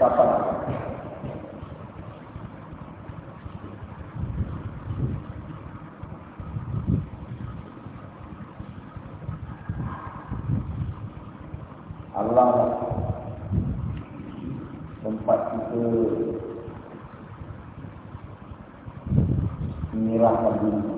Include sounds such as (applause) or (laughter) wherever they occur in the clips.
Allah Allah tempat kita menyerahkan diri.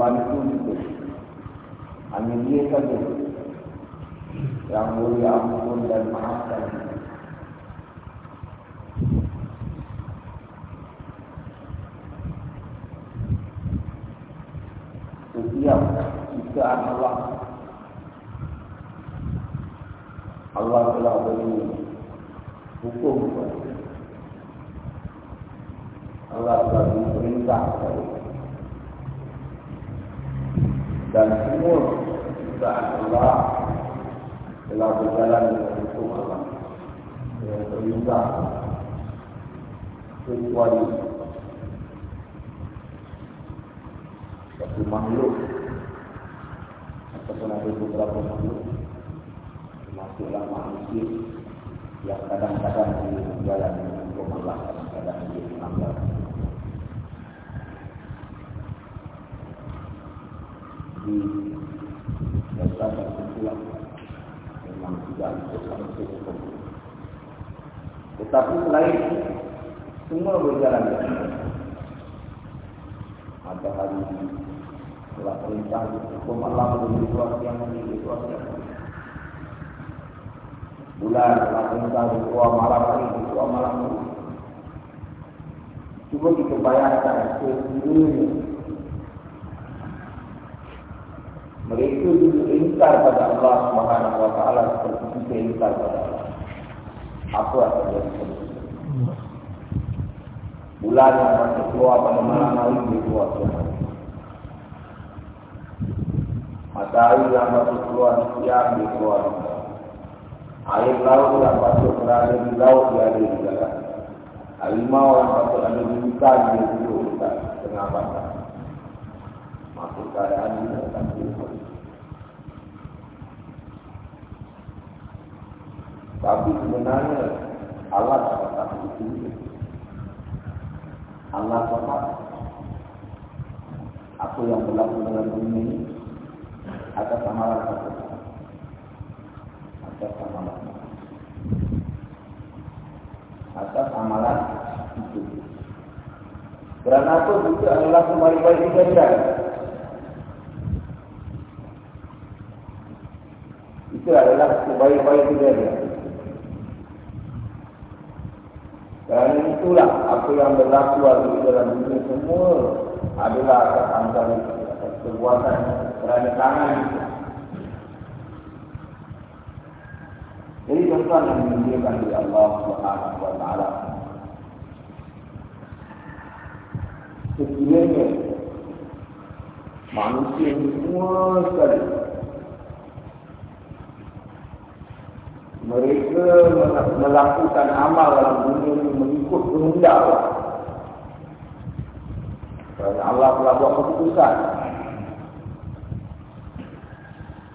बाकी क्यों दिखे आम्ही का दिखे रामोली आम्ही कोण धर्म हा करणार perintah kecuali satu makhluk. Ataupun ada beberapa makhluk. Termasuklah manusia yang kadang-kadang dia berjalan dengan Allah kadang-kadang dia melanggar di dasar dan kumpulan memang tidak ikut langsung hukum tetapi selain semua berjalan dengan matahari telah perintah hukum Allah menjadi suatu yang menjadi suatu yang bulan telah perintah keluar malam hari keluar malam hari. Cuba kita bayangkan sekiranya mereka juga ingkar pada Allah Subhanahu Wa Taala seperti kita ingkar pada Allah apa akan jadi bulan yang masih keluar pada malam hari dia keluar. Siang hari matahari yang masih keluar siang dia keluar. Air laut yang patut berada di laut dia ada di dalam harimau yang patut ada di hutan dia duduk di tengah bandar masuk keadaan ini akan berubah Tapi sebenarnya Allah tak itu. Allah tetap apa yang berlaku dalam dunia ini atas amalan satu. Atas amalan. Atas amalan itu. Kerana apa juga adalah sebaik-baik kejadian. Itu adalah sebaik-baik kejadian. Kerana itulah apa yang berlaku di dalam dunia semua adalah antara perbuatan kerana tangan itu. Jadi tuan-tuan yang dimuliakan oleh Allah Subhanahu taala. Sekiranya manusia semua sekali mereka melakukan amal dalam dunia ini mengikut kehendak Allah. Allah telah buat keputusan.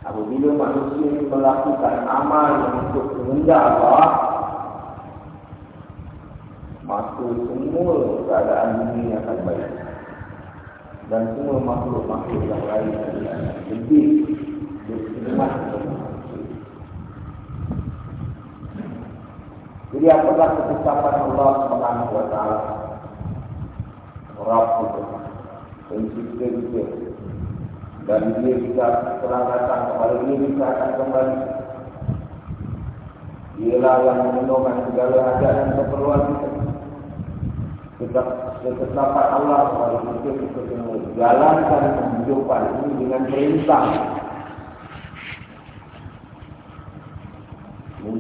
Apabila manusia ini melakukan amal mengikut kehendak Allah, maka semua keadaan dunia akan baik. Dan semua makhluk-makhluk yang lain lebih bersemangat Jadi apakah ketetapan Allah Subhanahu wa taala? Rabb itu pencipta kita dan dia bisa telah datang kepada dia bisa akan kembali. Dialah yang memenuhkan segala hajat dan keperluan kita. Kita ketetapan Allah kepada kita kita semua jalankan kehidupan ini dengan perintah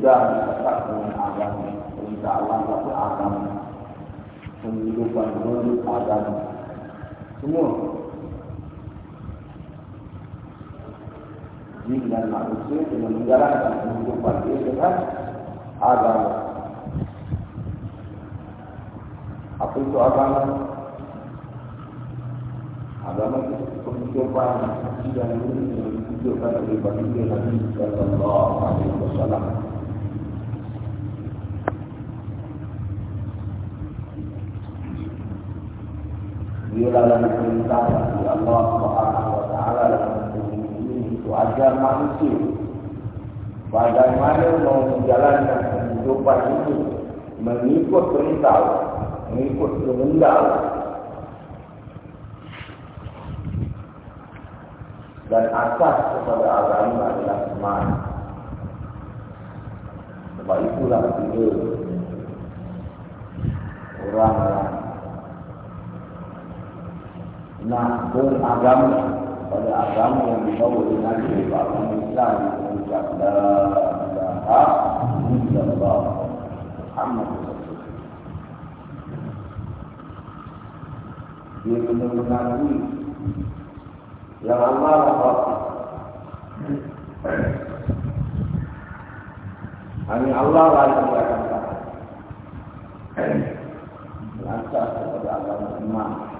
mudah ditetap dengan agama. Insya Allah tapi agama. Kehidupan menurut agama. Semua. Jin dan manusia dengan menjalankan kehidupan dia dengan agama. Apa itu agama? Agama itu kehidupan dan ini yang ditunjukkan oleh baginda Nabi Sallallahu Alaihi Wasallam. Dia dalam perintah dari Allah Subhanahu wa taala dalam ini itu ajar manusia. Bagaimana mau menjalankan kehidupan ini? Mengikut perintah mengikut kehendak dan asas kepada agama adalah iman. Sebab itulah kita orang yang nak beragama. Pada agama yang dibawa dengan agama Islam mengucap la ilaha illallah Muhammad dia benar mengakui yang Allah Allah hanya Allah lah yang akan lancar kepada agama iman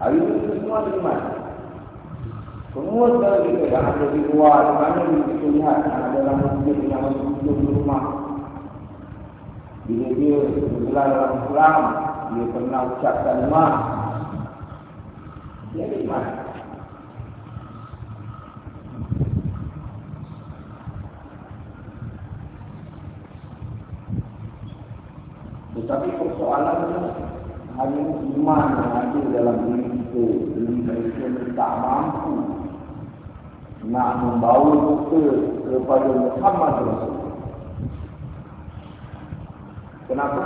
Hari ini semua di mana? Semua sekali kita yang ada di luar, di mana kita lihat ada dalam masjid yang masuk di rumah. Bila dia bergelar dalam Islam, dia pernah ucapkan mak. Dia di mana? Tetapi persoalannya hanya iman yang ada dalam diri kita diri mereka tak mampu nak membawa kita kepada Muhammad Rasul kenapa?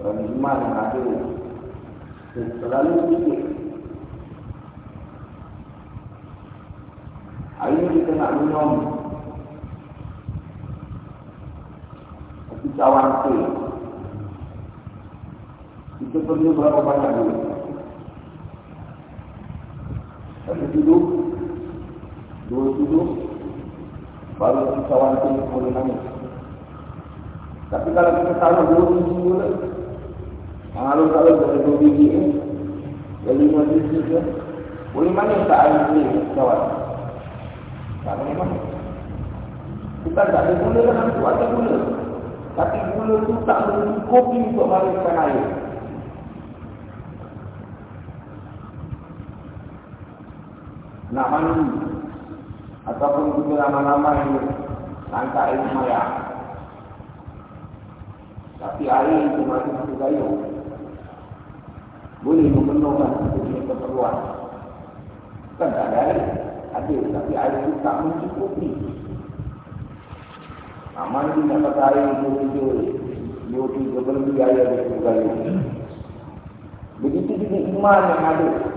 kerana iman yang ada selalu sikit hari ini kita nak minum. Cawan teh kita perlu berapa banyak dulu? Satu tuduh, dua tuduh, baru kita kawan itu boleh nangis. Tapi kalau kita taruh dua biji dulu, kalau kalau dari dua biji dari lima biji ni, boleh mana tak air ni kawan? Tak boleh mana. Bukan tak ada gula dalam tu, ada gula. Tapi gula tu tak mencukupi untuk mengalirkan air. Nak mandi. Ataupun juga lama-lama ini. Angkat air semayang. Tapi air itu masih satu gayung. Boleh memenuhkan satu keperluan. Kan tak ada air. Ada. Tapi air itu tak mencukupi. Aman di nak pakai air dua tiga, dua tiga berlebih air satu gayung. Begitu juga iman yang ada.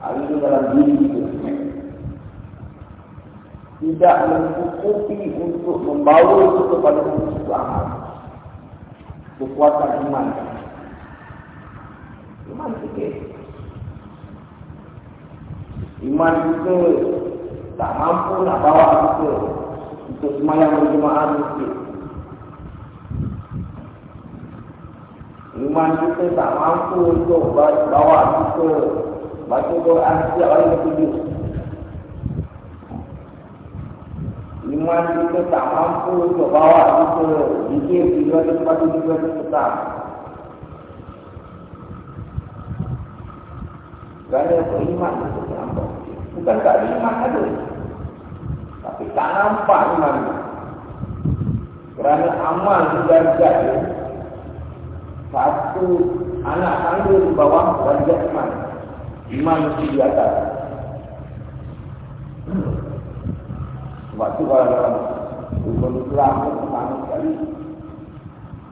Air itu dalam diri kita. Tidak mencukupi untuk membawa itu kepada amal. Kekuatan iman. Iman sikit. Iman kita tak mampu nak bawa kita untuk semayang berjemaah sikit. Iman kita tak mampu untuk bawa kita baca Quran setiap hari ketujuh. Iman kita tak mampu untuk bawa kita zikir tiga hari lepas tiga hari petang. Kerana iman itu nampak. Bukan tak ada iman ada. Tapi tak nampak iman itu. Kerana amal di darjah Satu anak tangga di bawah darjah iman. Iman mesti di atas. Sebab tu kalau dalam Rukun Islam itu pertama sekali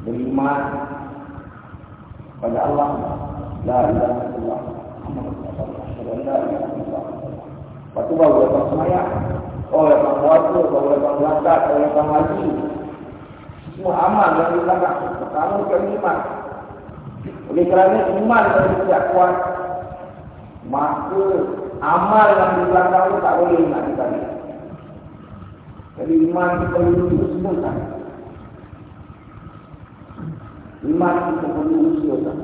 Beriman pada Allah. La ilaha illallah. Lepas tu baru datang semayang. Oh datang puasa, baru datang zakat, baru datang haji. Semua amal yang di belakang Pertama sekali iman Oleh kerana iman kalau tidak kuat Maka amal yang di belakang itu tak boleh nak dikali Jadi iman kita perlu usahakan. Iman kita perlu usahakan.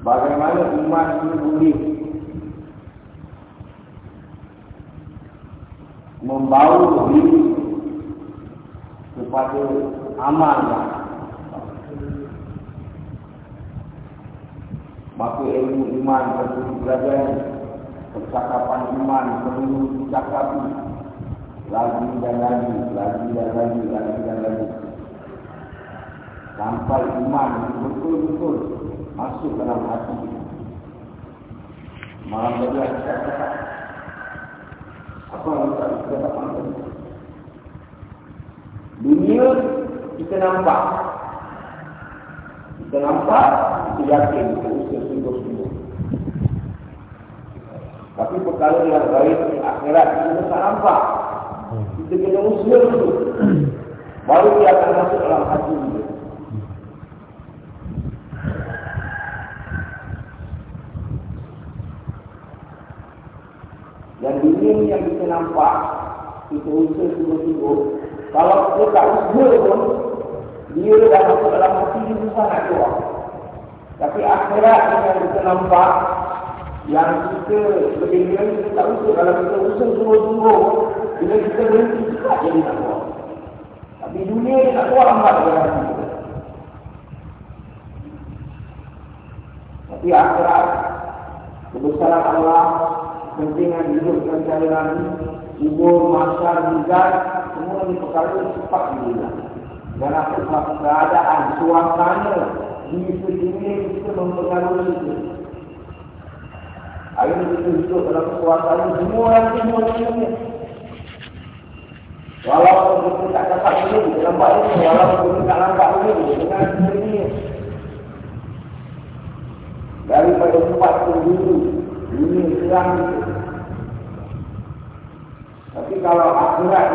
Bagaimana iman ini boleh membawa diri kepada amal maka ilmu iman perlu dipelajari percakapan iman perlu dicakapi lagi dan lagi lagi dan lagi lagi dan lagi. Sampai iman betul-betul masuk dalam hati. Kita. Malam tadi saya kata, apa yang kita dapat Dunia kita nampak, nampak, kita yakin kita sungguh-sungguh. Tapi perkara yang baik di akhirat kita tak nampak. Kita kena usaha dulu. Baru dia akan masuk dalam hati kita. Dan dunia ni yang kita nampak, kita usaha sungguh-sungguh. Kalau kita tak usaha pun, dia dalam dia susah nak keluar. Tapi akhirat ni yang kita nampak, yang kita lebih kita tak usaha. Kalau kita usaha sungguh-sungguh, bila kita berhenti, tak jadi nak keluar. Tapi dunia ni nak keluar lambat dalam hati kita. Tapi akhirat, kebesaran Allah, kepentingan hidup dan kubur, masyar, mizat, semua ini perkara cepat dihilang. Dan apa keadaan, suasana di sekeliling kita mempengaruhi itu. Hari ini kita hidup dalam suasana semua yang semua ini. Walaupun kita tak dapat ini, kita nampak ini, walaupun kita tak nampak ini, dengan ini. Daripada tempat dulu, dunia serang itu. Tapi kalau akhirat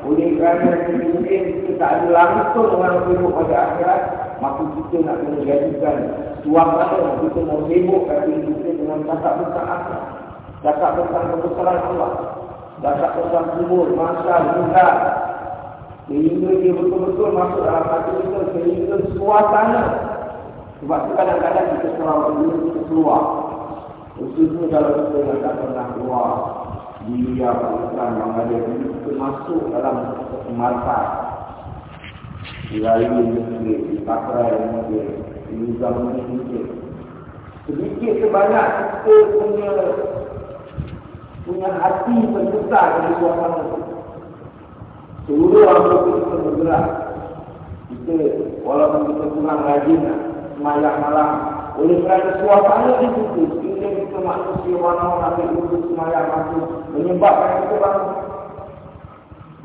oleh kerana mungkin kita tak ada langsung dengan hidup pada akhirat, maka kita nak kena jadikan suasana kita mau sibuk kata kita dengan cakap tentang akhirat. Cakap tentang kebesaran Allah. Cakap tentang kubur, masa, muda. Sehingga dia betul-betul masuk dalam hati kita sehingga suasana. Sebab tu kadang-kadang kita keluar dulu, kita keluar. Khususnya kalau kita yang tak pernah keluar di Afghanistan yang ada ini, kita masuk dalam lain ini, di pakrai ini, di zaman ini. Sedikit sebanyak kita punya punya hati bergetar dari suasana Seluruh orang kita bergerak. Kita walaupun kita kurang rajin semayang malam. Oleh kerana suasana di situ, kita manusia mana ambil duduk semayang masuk. Menyebabkan kita bangun.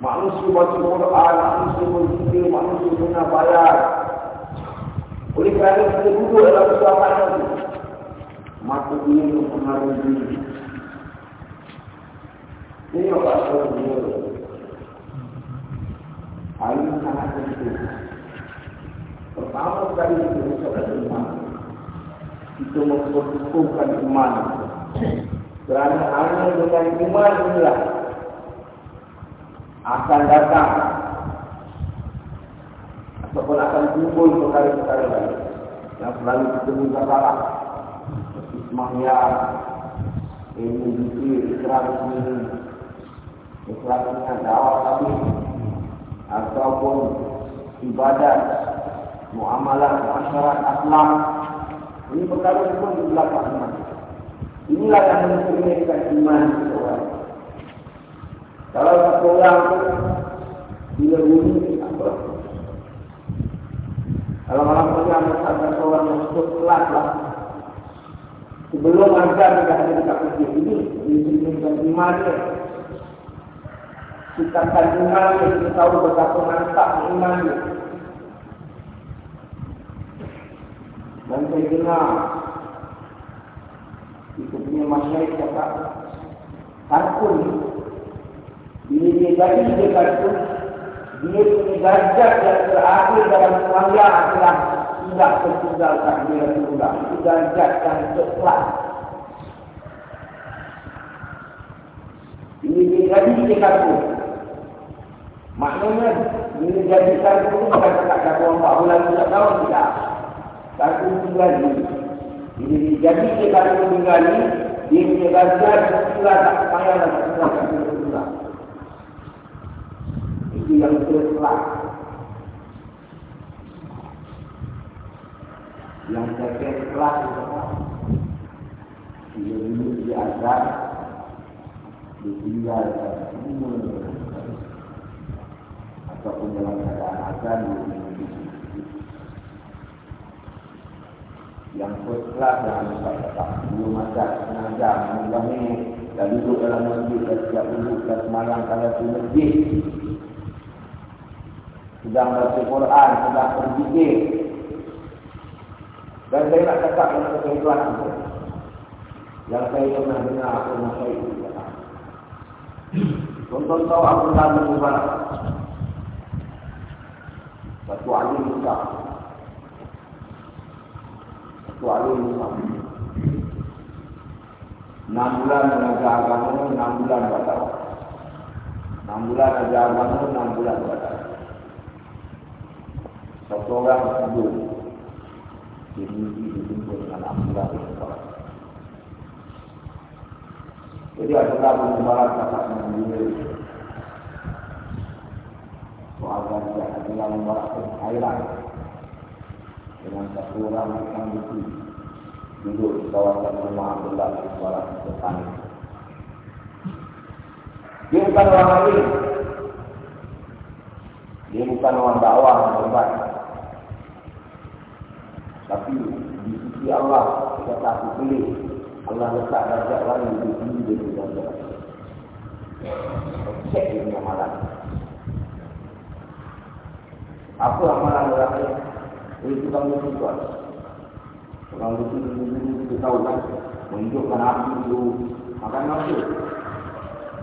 Manusia baca Quran, manusia berzikir, manusia guna bayar. Oleh kerana kita duduk dalam suasana itu. Maka dia mempengaruhi diri. Ini apa sebabnya? Hal ini sangat penting. Pertama sekali kita mengucapkan iman. Kita memperkukuhkan iman. Kerana hanya dengan iman inilah akan datang. Ataupun akan timbul perkara-perkara lain. Yang selalu kita minta salah seperti semangat ilmu zikir, ikhlas ini. Ikhlas ini dakwah ataupun ibadat muamalah masyarakat akhlak ini perkara semua di belakang iman inilah yang mencerminkan iman seorang kalau satu orang tu dia bunyi apa? Kalau malam punya misalkan seorang yang sebut kelas lah. Sebelum ajar dia ada dekat masjid ini mencerminkan iman dia. Ciptakan iman dia, kita tahu betapa mantap iman dia. Dan saya dengar, itu punya masyarakat cakap, karpun bila dia jadi dia karpun, dia punya gajah yang terakhir dalam semangat adalah tidak tertinggalkan dia Rasulullah. Itu gajah yang tepat. Ini dia jadi dia karpun. Maknanya bila jadi satu itu bukan tak kata orang empat bulan tiga tahun tidak. Satu tinggal ni. Bila dia jadi dia satu tinggal ni, dia punya gajar setelah tak payah lagi setelah tak payah Itu yang terselah. Yang saya setelah itu apa? Dia ini dia azab, dia tinggal semua ataupun dalam keadaan azan yang first class yang dapat. Tetap belum ada sengaja mengulangi dan duduk dalam masjid dan setiap duduk dan semalam kalau di masjid. Sedang baca Quran, sedang berzikir dan saya nak cakap dengan kebetulan itu yang saya pernah dengar apa masa itu Tonton tahu aku dalam Mubarak satu alim besar. Alim besar. Enam bulan mengajar agama, enam bulan batal. Enam bulan mengajar agama, enam bulan batal. Satu orang hidup. Dia mimpi dituntut dengan enam bulan batal. Jadi adalah pengembara kakak mengambil soal dia adalah membarakkan khairan dengan satu orang yang bukti duduk di kawasan rumah Abdullah di Barat Depan. Dia bukan orang lain. Dia bukan orang dakwah yang hebat. Tapi di sisi Allah, kita tak pilih. Allah letak darjah lain di sini dia tidak ada. Cek ini yang malam. Apa amalan lain? Ini tukang lucu tuan. Tukang lucu dulu kita tahu kan. Menunjukkan api dulu. Makan masuk.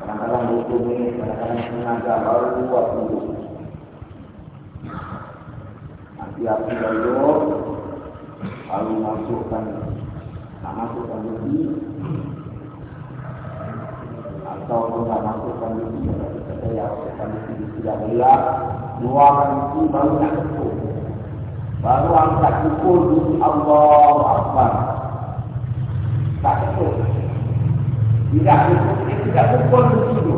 Kadang-kadang lucu ini, kadang-kadang sengaja baru buat dulu. Nanti api dulu. Lalu masukkan. Nak masukkan lucu. Atau tidak masukkan lucu. Kita ya, masukkan lucu. Tidak gelap keluarkan itu baru nak cukup. Baru angkat pukul di Allah Akbar. Tak cukup. Tidak, dia tidak pukul begitu.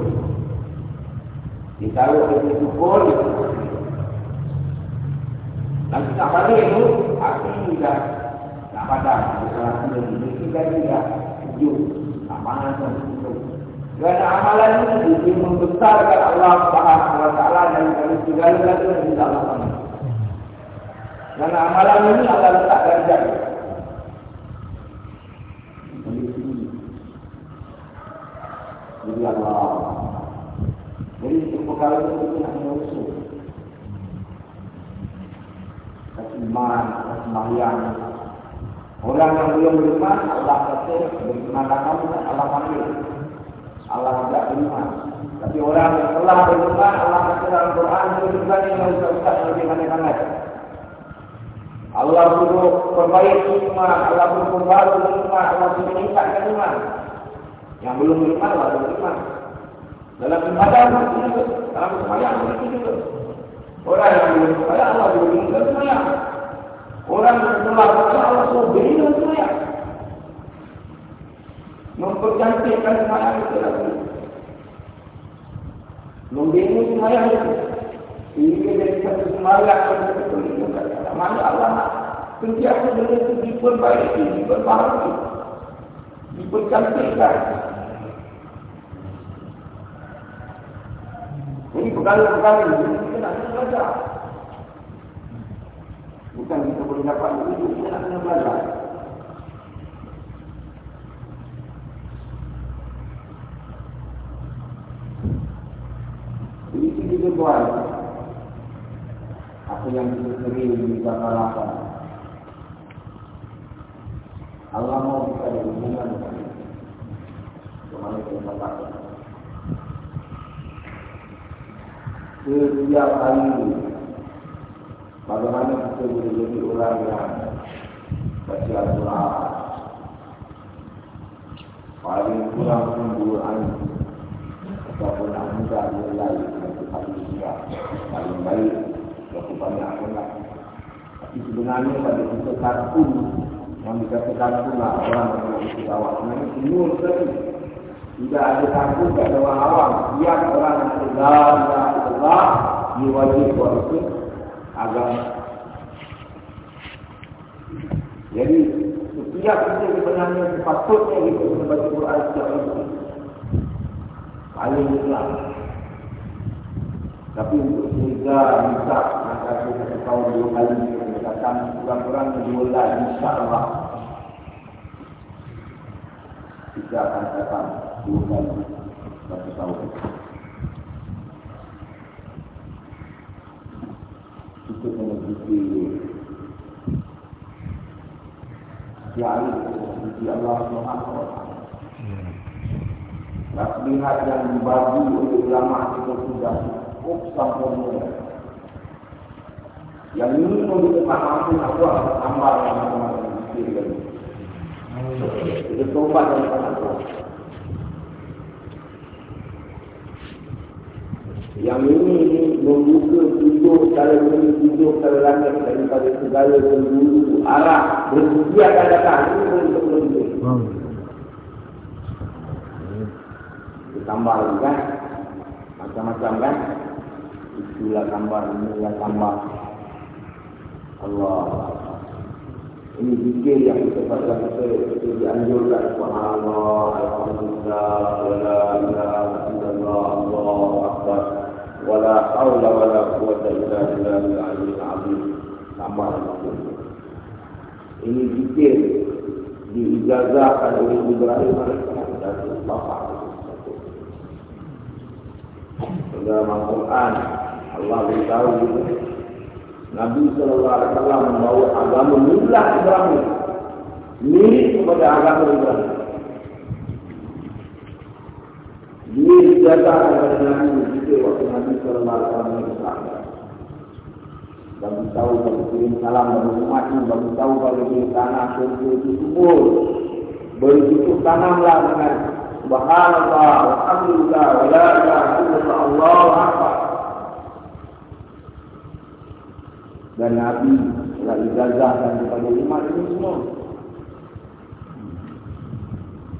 Ditaruh dia pukul, dia pukul. Nanti tak balik itu, api dah nak padam. Dia kita dia sejuk, tak panas dan sejuk. Kerana amalan ini dia membesarkan Allah Subhanahu Wa Taala dan segala-galanya yang tidak lakukan. Kerana amalan ini Allah letak darjat. Jadi Allah. Jadi perkara itu kita nak menyusul. Kasih iman, kasih mahyang. Orang yang belum beriman, Allah kata, beriman dan kamu, Allah panggil. Allah tidak beriman. Tapi orang yang telah beriman, Allah kata dalam Quran, beriman yang usah-usah lebih mana-mana. Allah suruh perbaiki iman, Allah suruh perbaru iman, Allah suruh meningkatkan iman. Yang belum beriman, Allah beriman. Dalam ibadah seperti itu, dalam semayang seperti itu. Orang yang belum semayang, Allah belum meninggal semayang. Orang yang telah semayang, Allah suruh beriman semayang. Mempercantikkan semayang itu lagi. Membina semayang itu. Ini dari satu semayang yang satu Mana Allah nak sentiasa benda itu diperbaiki, diperbaharui, dipercantikkan. Ini perkara-perkara ini kita nak kena belajar. Bukan kita boleh dapat itu, kita nak kena belajar. Ini kita buat apa yang kita sering dibakarakan. Allah mau kita ada hubungan dengan kita bakarakan. Setiap hari bagaimana kita boleh jadi orang yang baca Al-Quran paling kurang pun ataupun muda dia lain paling siap paling baik berapa banyak sangat. Tapi sebenarnya pada kita kartun yang dikatakan pula orang yang nak awak sebenarnya semua sekali. Tidak ada tak ada orang awam. Tiap orang yang sedar dan sedar dia wajib buat itu agama. Jadi setiap kita sebenarnya sepatutnya kita kena baca Quran setiap hari. Paling mutlak. Tapi untuk sehingga bisa maka kita tahu dua kali katakan kurang-kurang dua lagi insya Allah kita akan datang dua kali satu tahun. Kita kena fikir Jari Sisi Allah Subhanahu Wa Taala. Nasihat yang dibagi oleh ulama kita sudah cukup sempurna. Yang ini pun kita tak mampu nak buat tambah yang macam-macam fikir lagi. Kita tobat dan tak nak Yang ini ini membuka tujuh kalau ini tujuh kalau langit daripada segala pendulu arah bersedia akan datang ini pun untuk menunjuk. Ditambah lagi kan macam-macam kan itulah gambar inilah gambar. Allah. Ini zikir yang kita baca kita itu dianjurkan subhanallah alhamdulillah wala ilaha allahu akbar wala haula wala quwwata illa billahil aliyyil azim. Lagi ini zikir diijazahkan oleh Ibrahim alaihissalam dari bapa dalam Al-Quran Allah beritahu. Itu Nabi Wasallam membawa agama milah Ibrahim. Mirip kepada agama Ibrahim. Dia dijadikan oleh Nabi jika waktu Nabi Wasallam bersabda bagi tahu bagi kirim salam bagi umatnya bagi tahu bagi kirim tanah surga itu subur begitu tanamlah dengan Subhanallah, Alhamdulillah, wa la ilaha illallah, Allah Akbar. Dan Nabi telah ijazahkan kepada umat ini semua.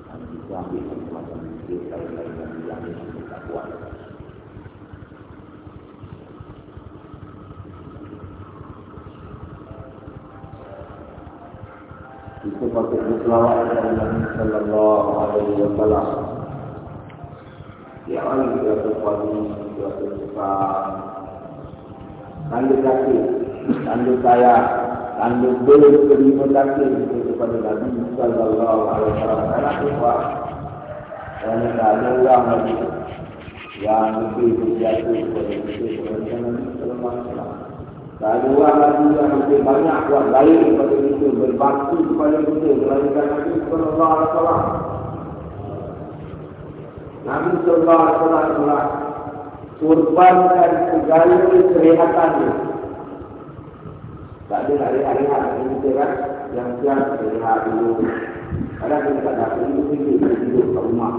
Dan ambil semacam ini. Dia lain-lain yang kuat. Itu patut berselawat kepada Nabi Sallallahu Alaihi Wasallam. Ya Allah, kita terpadu, kita. Tanda kasih, tanda sayang, tanda berterima kasih kepada Nabi Sallallahu Alaihi Wasallam. Tak ada orang lagi yang lebih berjaya kepada kita kepada Nabi Sallallahu Alaihi Wasallam. Ada orang lagi yang lebih banyak buat baik kepada kita, berbakti kepada kita, melainkan Nabi Sallallahu Alaihi Wasallam. Nabi Sallallahu Alaihi Wasallam kurbankan segala kerehatannya. Tak ada nak rehat-rehat ini kita kan, yang siap rehat dulu. Kadang kita tak dapat ini kita hidup kat rumah.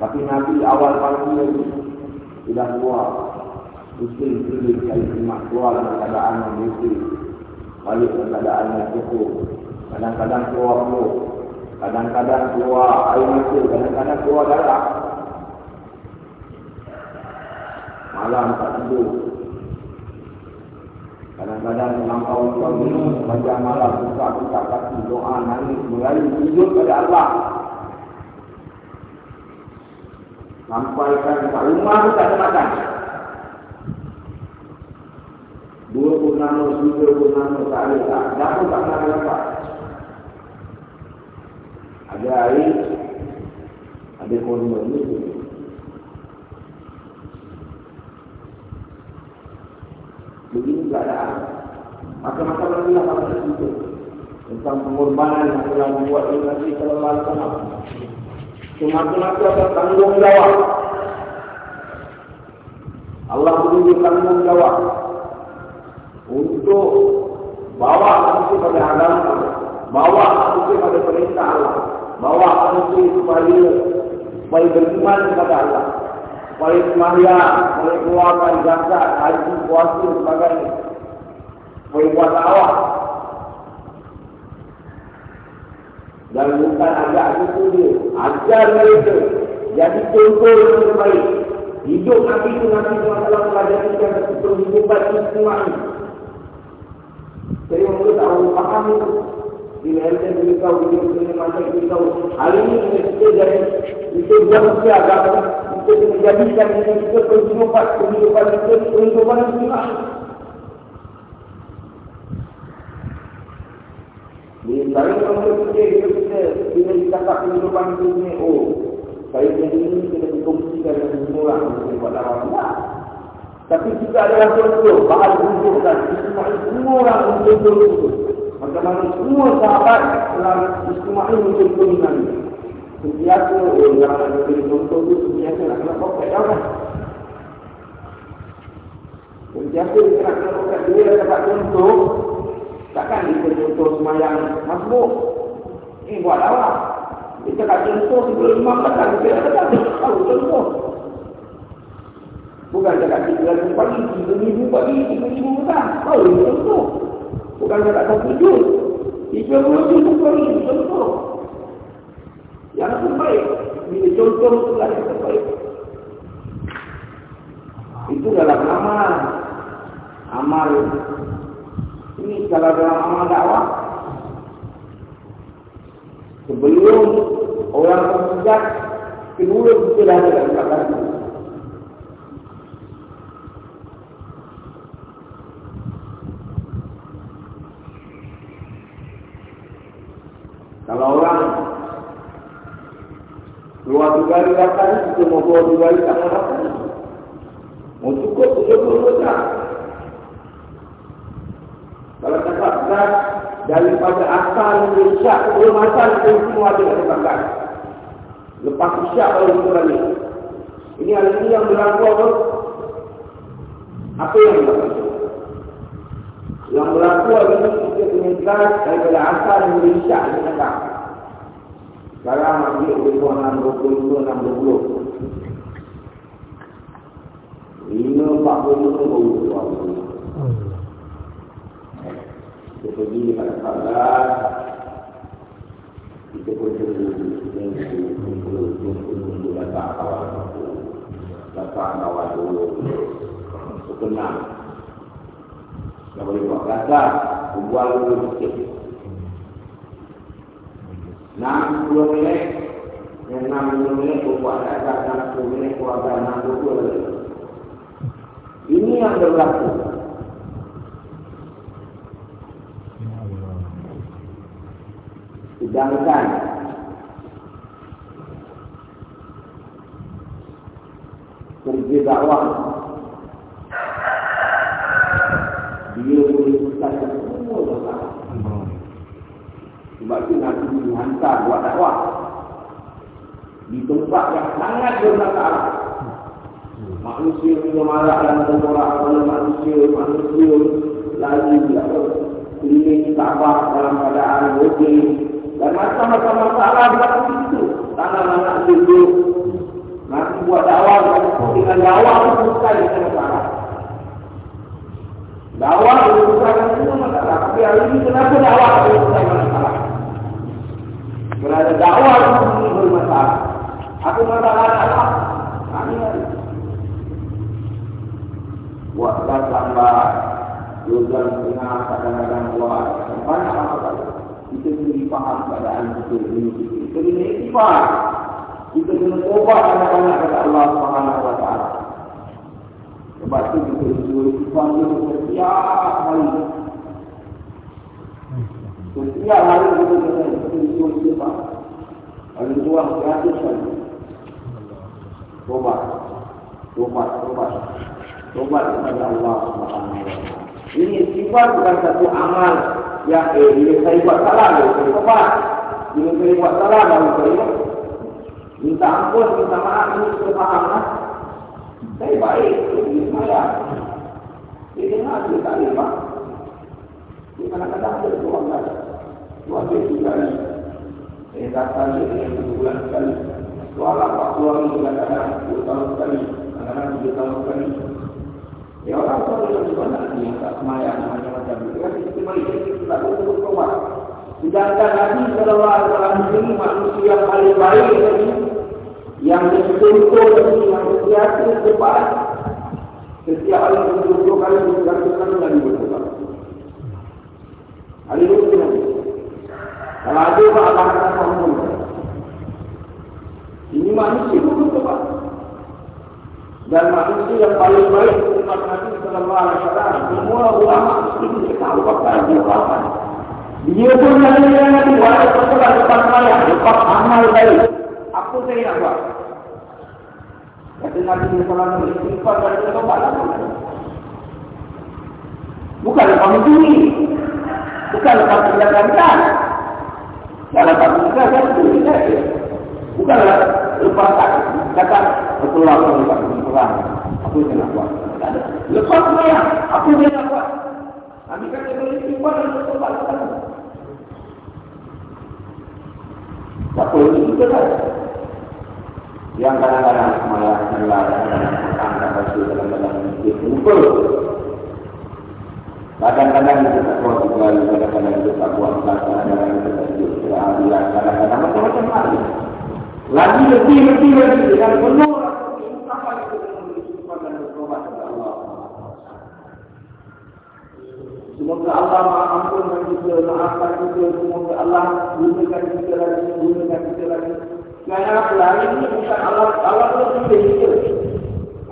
Tapi Nabi awal pagi lagi sudah keluar. Pusing pilih kali semak keluar dalam keadaan yang bersih. Balik dalam keadaan yang cukup. Kadang-kadang keluar peluh Kadang-kadang keluar air mata. Kadang-kadang keluar darah. Malam tak tidur Kadang-kadang melampau suami Macam malam buka-buka kaki Doa nangis Melayu sujud pada Allah Sampaikan kat rumah tu tak ada makan Dua pun nama, tiga pun nama, tak ada tak. Dapur tak pernah dapat. Ada air, ada kurma ni. Begini keadaan. Maka-maka lagi lah pada itu. Tentang pengorbanan yang telah membuat ini Nabi Sallallahu Alaihi Wasallam. Semata-mata akan tanggungjawab. Allah beri tanggungjawab untuk bawa manusia pada agama, bawa manusia pada perintah Allah, bawa manusia supaya supaya beriman kepada Allah, supaya sembahyang, supaya keluarkan zakat, haji, puasa sebagainya, supaya buat awak. Dan bukan agak itu dia, ajar mereka jadi contoh yang terbaik. Hidup Nabi itu Nabi SAW telah jadikan kehidupan semua ini. Jadi orang tahu paham itu. Di LT beritahu, di LT masa beritahu. Hari ini kita jadi kita jadi agama, kita menjadikan kita kita kehidupan kehidupan kita kehidupan semua. Di dalam orang kita kita kita kita cakap kehidupan ini oh saya jadi ini kita dikongsikan dengan semua orang untuk buat dalam tapi jika ada yang contoh, bahal tunjukkan Ismail semua orang mencontoh itu. Bagaimana semua sahabat dalam Ismail mencontoh Nabi. Sentiasa orang yang ada contoh itu, sentiasa nak kena poket kan? Sentiasa dia nak kena poket, dia dapat contoh. Takkan dia contoh semayang masbuk. Ini buat awak. Kita tak contoh sebelum imam datang, kita tak tahu contoh. Bukan cakap tiga ribu pagi, tiga ribu pagi, tiga ribu petang. Oh, ini contoh. Bukan cakap satu tujuh. Tiga puluh ribu pagi, contoh. Yang terbaik. Bila contoh itulah yang terbaik. Itu dalam amal. Amal. Ini kalau dalam amal dakwah. Sebelum orang tersejak, kedua kita dah ada dalam belakang Kalau orang keluar tiga hari datang, kita mau keluar tiga hari tak mau datang. Cukup puluh juta. Kalau gas daripada asal isyak belum asal itu semua ada kat tempat Lepas isyak baru kita balik. Ini hari ini yang berlaku apa? Apa yang berlaku? Yang berlaku hari ini kita punya gas daripada asal yang berisyak di tengah. Sekarang ambil umur 60, 60. Lima, empat puluh tu baru keluar. Dia pergi dekat Kalah. Kita pun tunggu datang kawan Datang kawan dulu Sekenang Tak boleh buat kata Buat dulu sikit Enam puluh minit. Yang enam puluh minit Buat kata enam puluh minit Buat kata enam puluh minit. Ini yang berlaku. Sedangkan kerja dakwah dia boleh selesaikan semua masalah. Sebab itu Nabi dihantar buat dakwah di tempat yang sangat bermasalah. Manusia punya marah dan terkorak oleh manusia, manusia lagi apa? Ini tabah dalam keadaan okey, dan macam-macam masalah di situ. Tanah anak dulu. Nanti buat dakwah dengan dakwah itu bukan dengan masalah. Dakwah itu bukan dengan masalah. Tapi hari ini kenapa dakwah itu bukan masalah? Berada dakwah itu ini bermasalah. Aku. Kami hari. Buat dan tambah. Juga tengah kadang-kadang buat. Banyak masalah kita kena faham keadaan kita ini. Kita kena ikhtifar. Kita kena ubah anak-anak kepada Allah Subhanahu Wa Taala. Sebab itu kita disuruh ikhtifar itu setiap hari. Setiap hari kita kena disuruh ikhtifar. Ada dua seratus kali. Tobat. Tobat, tobat. Tobat kepada Allah Subhanahu. Ini ikhtifar bukan satu amal yang eh, bila saya buat salah dia saya tobat bila saya buat salah baru saya minta ampun minta maaf ini saya faham lah saya baik saya semayang dia dengar dia tak boleh pak dia kadang-kadang ada tuan kan tuan dia tiga dia dengan satu bulan sekali lah pak tuan ni kadang-kadang dua tahun sekali kadang-kadang tiga tahun sekali Ya orang tua yang juga nak ni tak semayang macam-macam itu kan kita mari kita tak boleh bertobat. Sedangkan Nabi Wasallam ini manusia paling baik lagi yang dicontoh lagi yang bersiasa depan setiap hari berdoa kali berdoa kali berdoa. Hari ini nanti. Kalau ada Allah akan sambung. Ini manusia berdoa dan manusia yang paling baik umat Nabi Sallallahu Alaihi Wasallam semua ulama muslim dia tahu apa dia ulama dia pun yang dia nanti walau setelah depan saya lepas amal baik. Apa saya nak buat? Kata Nabi Sallallahu Alaihi Wasallam istighfar dan dia tobat bukan lepas mencuri. Bukan lepas tindakan kan kalau lepas tindakan itu bukanlah lepas tak kata betul lah lepas perang. Apa yang nak buat? Tak. Lepas semayang, apa yang nak buat? Nabi kata boleh simpan dan betul tak lepas. Siapa ini tahu? Yang kadang-kadang semayang, semayang, kadang-kadang petang, dan baca, kadang-kadang dia lupa. Kadang-kadang kita tak buat juga, kadang-kadang kita tak buat kadang-kadang kita tak buat kadang-kadang macam-macam lagi. Lagi lebih-lebih lagi dengan penuh Semoga Allah mengampunkan kita, maafkan kita. Semoga Allah gunakan kita lagi, gunakan kita lagi. Apa? Hari ini bukan Allah, Allah belum pilih kita.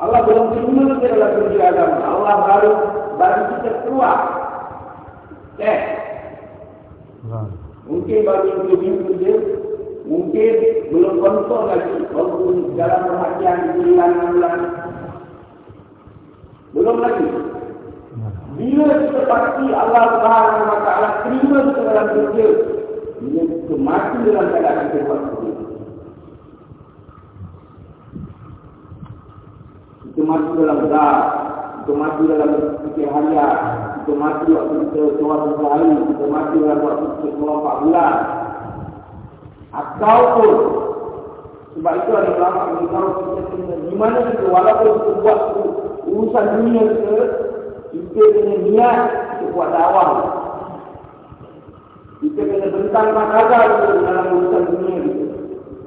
Allah belum terima kita dalam kerja. Allah baru bagi kita keluar. Eh. Mungkin bagi kita kerja, mungkin belum kontrol lagi. Walaupun dalam perhatian di bulan-bulan. Belum lagi. Bila kita pasti Allah Subhanahu Wa Taala terima kita dalam kerja, bila kita mati dalam keadaan kita kerja. Kita mati dalam dar, kita mati dalam fikir harian, kita mati waktu kita keluar sehari, kita mati dalam waktu kita keluar empat bulan. Ataupun sebab itu ada ulama beritahu kita kena di mana kita walaupun kita buat urusan dunia kita kita kena niat untuk buat dakwah. Kita Kita kena bentang makalah itu dalam urusan dunia itu.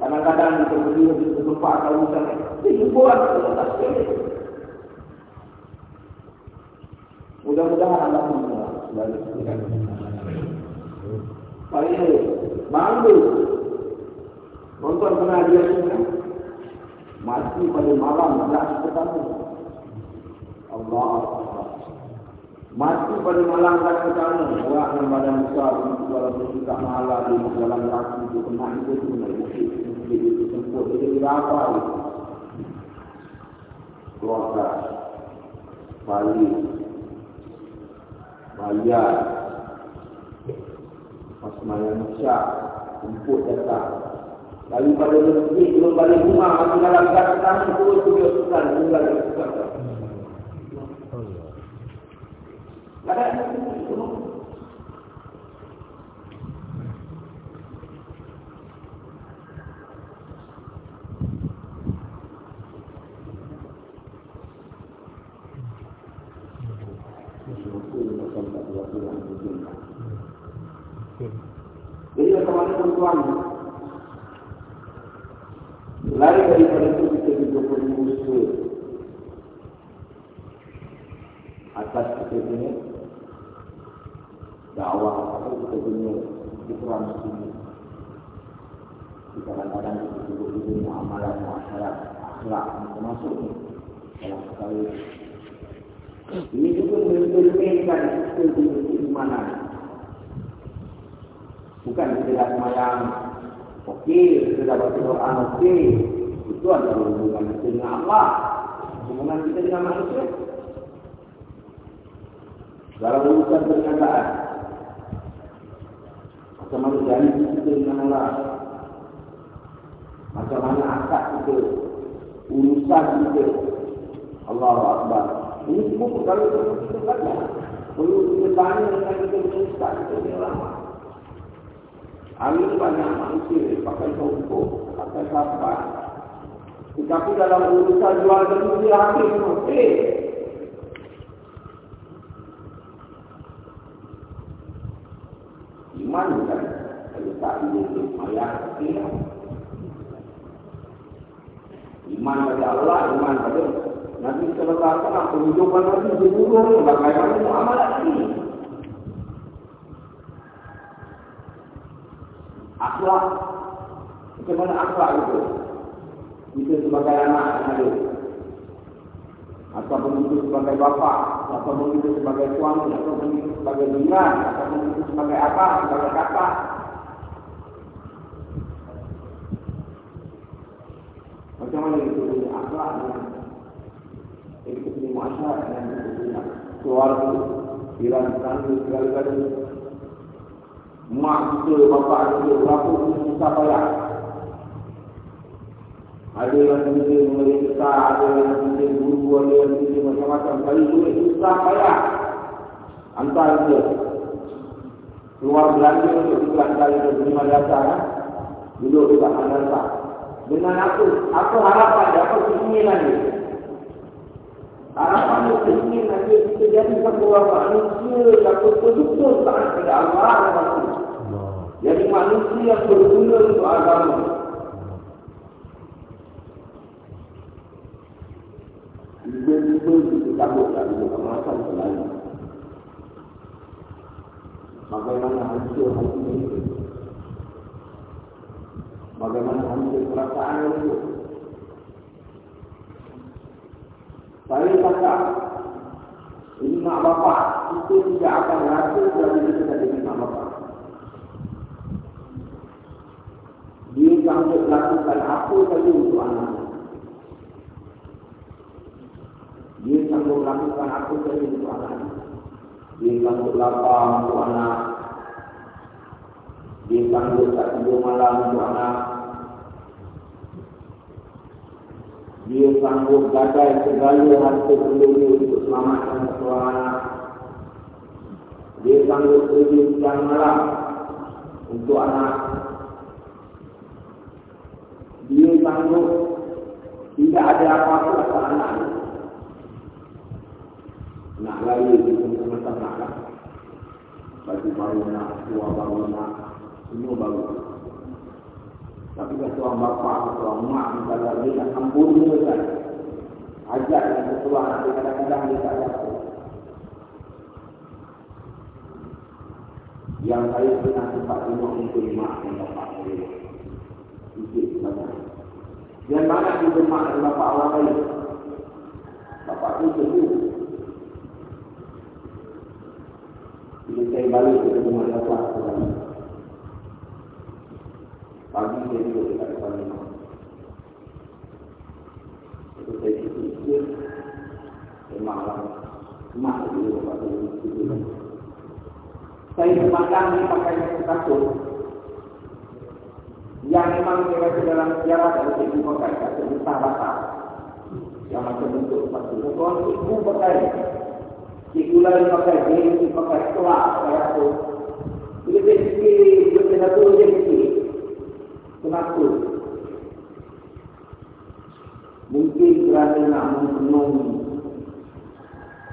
Kadang-kadang kita berdua tempat atau urusan itu. Kita jumpa orang itu tak sekali. Mudah-mudahan Allah semua. Saya bangga. Nonton pernah dia semua. Mati pada malam belas pertama. Allah Mati pada malam belas pertama. Orang yang badan besar. Kalau bersikap malam di dalam kaki itu. Kena itu itu. Bukit itu semput. Jadi berapa itu. Keluarga. Balik. Bayar. Pas malam syak. Semput datang. Daripada masjid belum balik rumah masih dalam kata itu itu dia sukan tinggal di sukan. Ada Jadi bagaimana tuan Lari daripada itu kita juga perlu usaha atas kita punya dakwah atau kita punya ukuran sini. Di kadang-kadang kita juga punya amalan masyarakat akhlak termasuk ini dalam sekali. Ini juga mencerminkan kita punya keimanan. Bukan kita semayang Okey, kita dapat Quran okey. Itu adalah hubungan kita dengan Allah. Hubungan kita dengan manusia. Dalam urusan perkataan. Macam mana janji kita dengan Allah. Macam mana akad kita. Urusan kita. Allah Akbar. Ini semua perkara kita belajar. Perlu kita tanya dengan kita dengan ustaz kita Allah. Ini banyak manusia pakai toko, pakai kapal. Tetapi dalam urusan jual beli dia habis semua. Eh. Iman bukan kalau tak ini ayah kira. Iman pada Allah, iman pada Nabi Sallallahu Alaihi Wasallam penunjukan Nabi seluruh bagaimana muamalah ini. Akhlak macam mana akhlak itu? Kita sebagai anak ada ataupun kita sebagai bapa ataupun kita sebagai suami ataupun kita sebagai jiran ataupun kita sebagai apa sebagai kakak. Macam mana kita punya akhlak dengan kita punya masyarakat yang kita punya keluarga jiran tetangga segala-galanya mak kita, bapa kita, berapa pun susah payah. Ada yang mungkin mulai kita, ada yang mungkin guru, ada yang mungkin macam-macam. Kali duit susah payah. Antara dia. Keluar belanja untuk iklan kali ke lima dasar. Kan? Duduk di belakang dasar. Dengan aku, aku harapan dia, apa keinginan dia. Harapan dia keinginan dia, kita jadi sebuah manusia yang betul-betul taat kepada Allah dan Rasul. Jadi manusia yang berguna untuk agama. Tiba-tiba kita cabut dari kemasan selain. Bagaimana hancur hati ini? Bagaimana hancur perasaan itu? Saya kata, ini mak bapak itu tidak akan rasa dari kita dengan mak bapak. dia sanggup lakukan apa saja untuk anak. Dia sanggup lakukan apa saja untuk anak. Dia sanggup lapar untuk anak. Dia sanggup tak tidur malam untuk anak. Dia sanggup gadai segala harta penduduk untuk selamatkan satu anak. Dia sanggup pergi siang malam untuk anak dia sanggup tidak ada apa-apa pada anak nak lari di tengah-tengah nak baju baru nak tua baru nak Semua baru. Tapi kalau seorang bapa, seorang mak, kalau dia nak sempurna kan, ajak dengan sesuatu anak dia kadang-kadang dia tak ada Yang saya pernah sempat tengok itu mak dan bapa saya. Sikit banyak. Dan banyak juga mak dan bapa orang lain. Bapa tu sesuatu. Bila saya balik ke rumah bapa saya, Pagi saya juga dekat depan rumah. Itu saya fikir, memang lah. Mak dia bapak saya Saya memandang dia pakai kasut. Yang memang saya rasa dalam sejarah kalau cikgu pakai kasut besar basah. Yang macam bentuk sepatu. Kalau cikgu pakai, cikgu lain pakai, dia pakai kelak, pakai apa. Bila saya fikir, dia kena tu dia fikir. Kenapa? Mungkin kerana nak memenuhi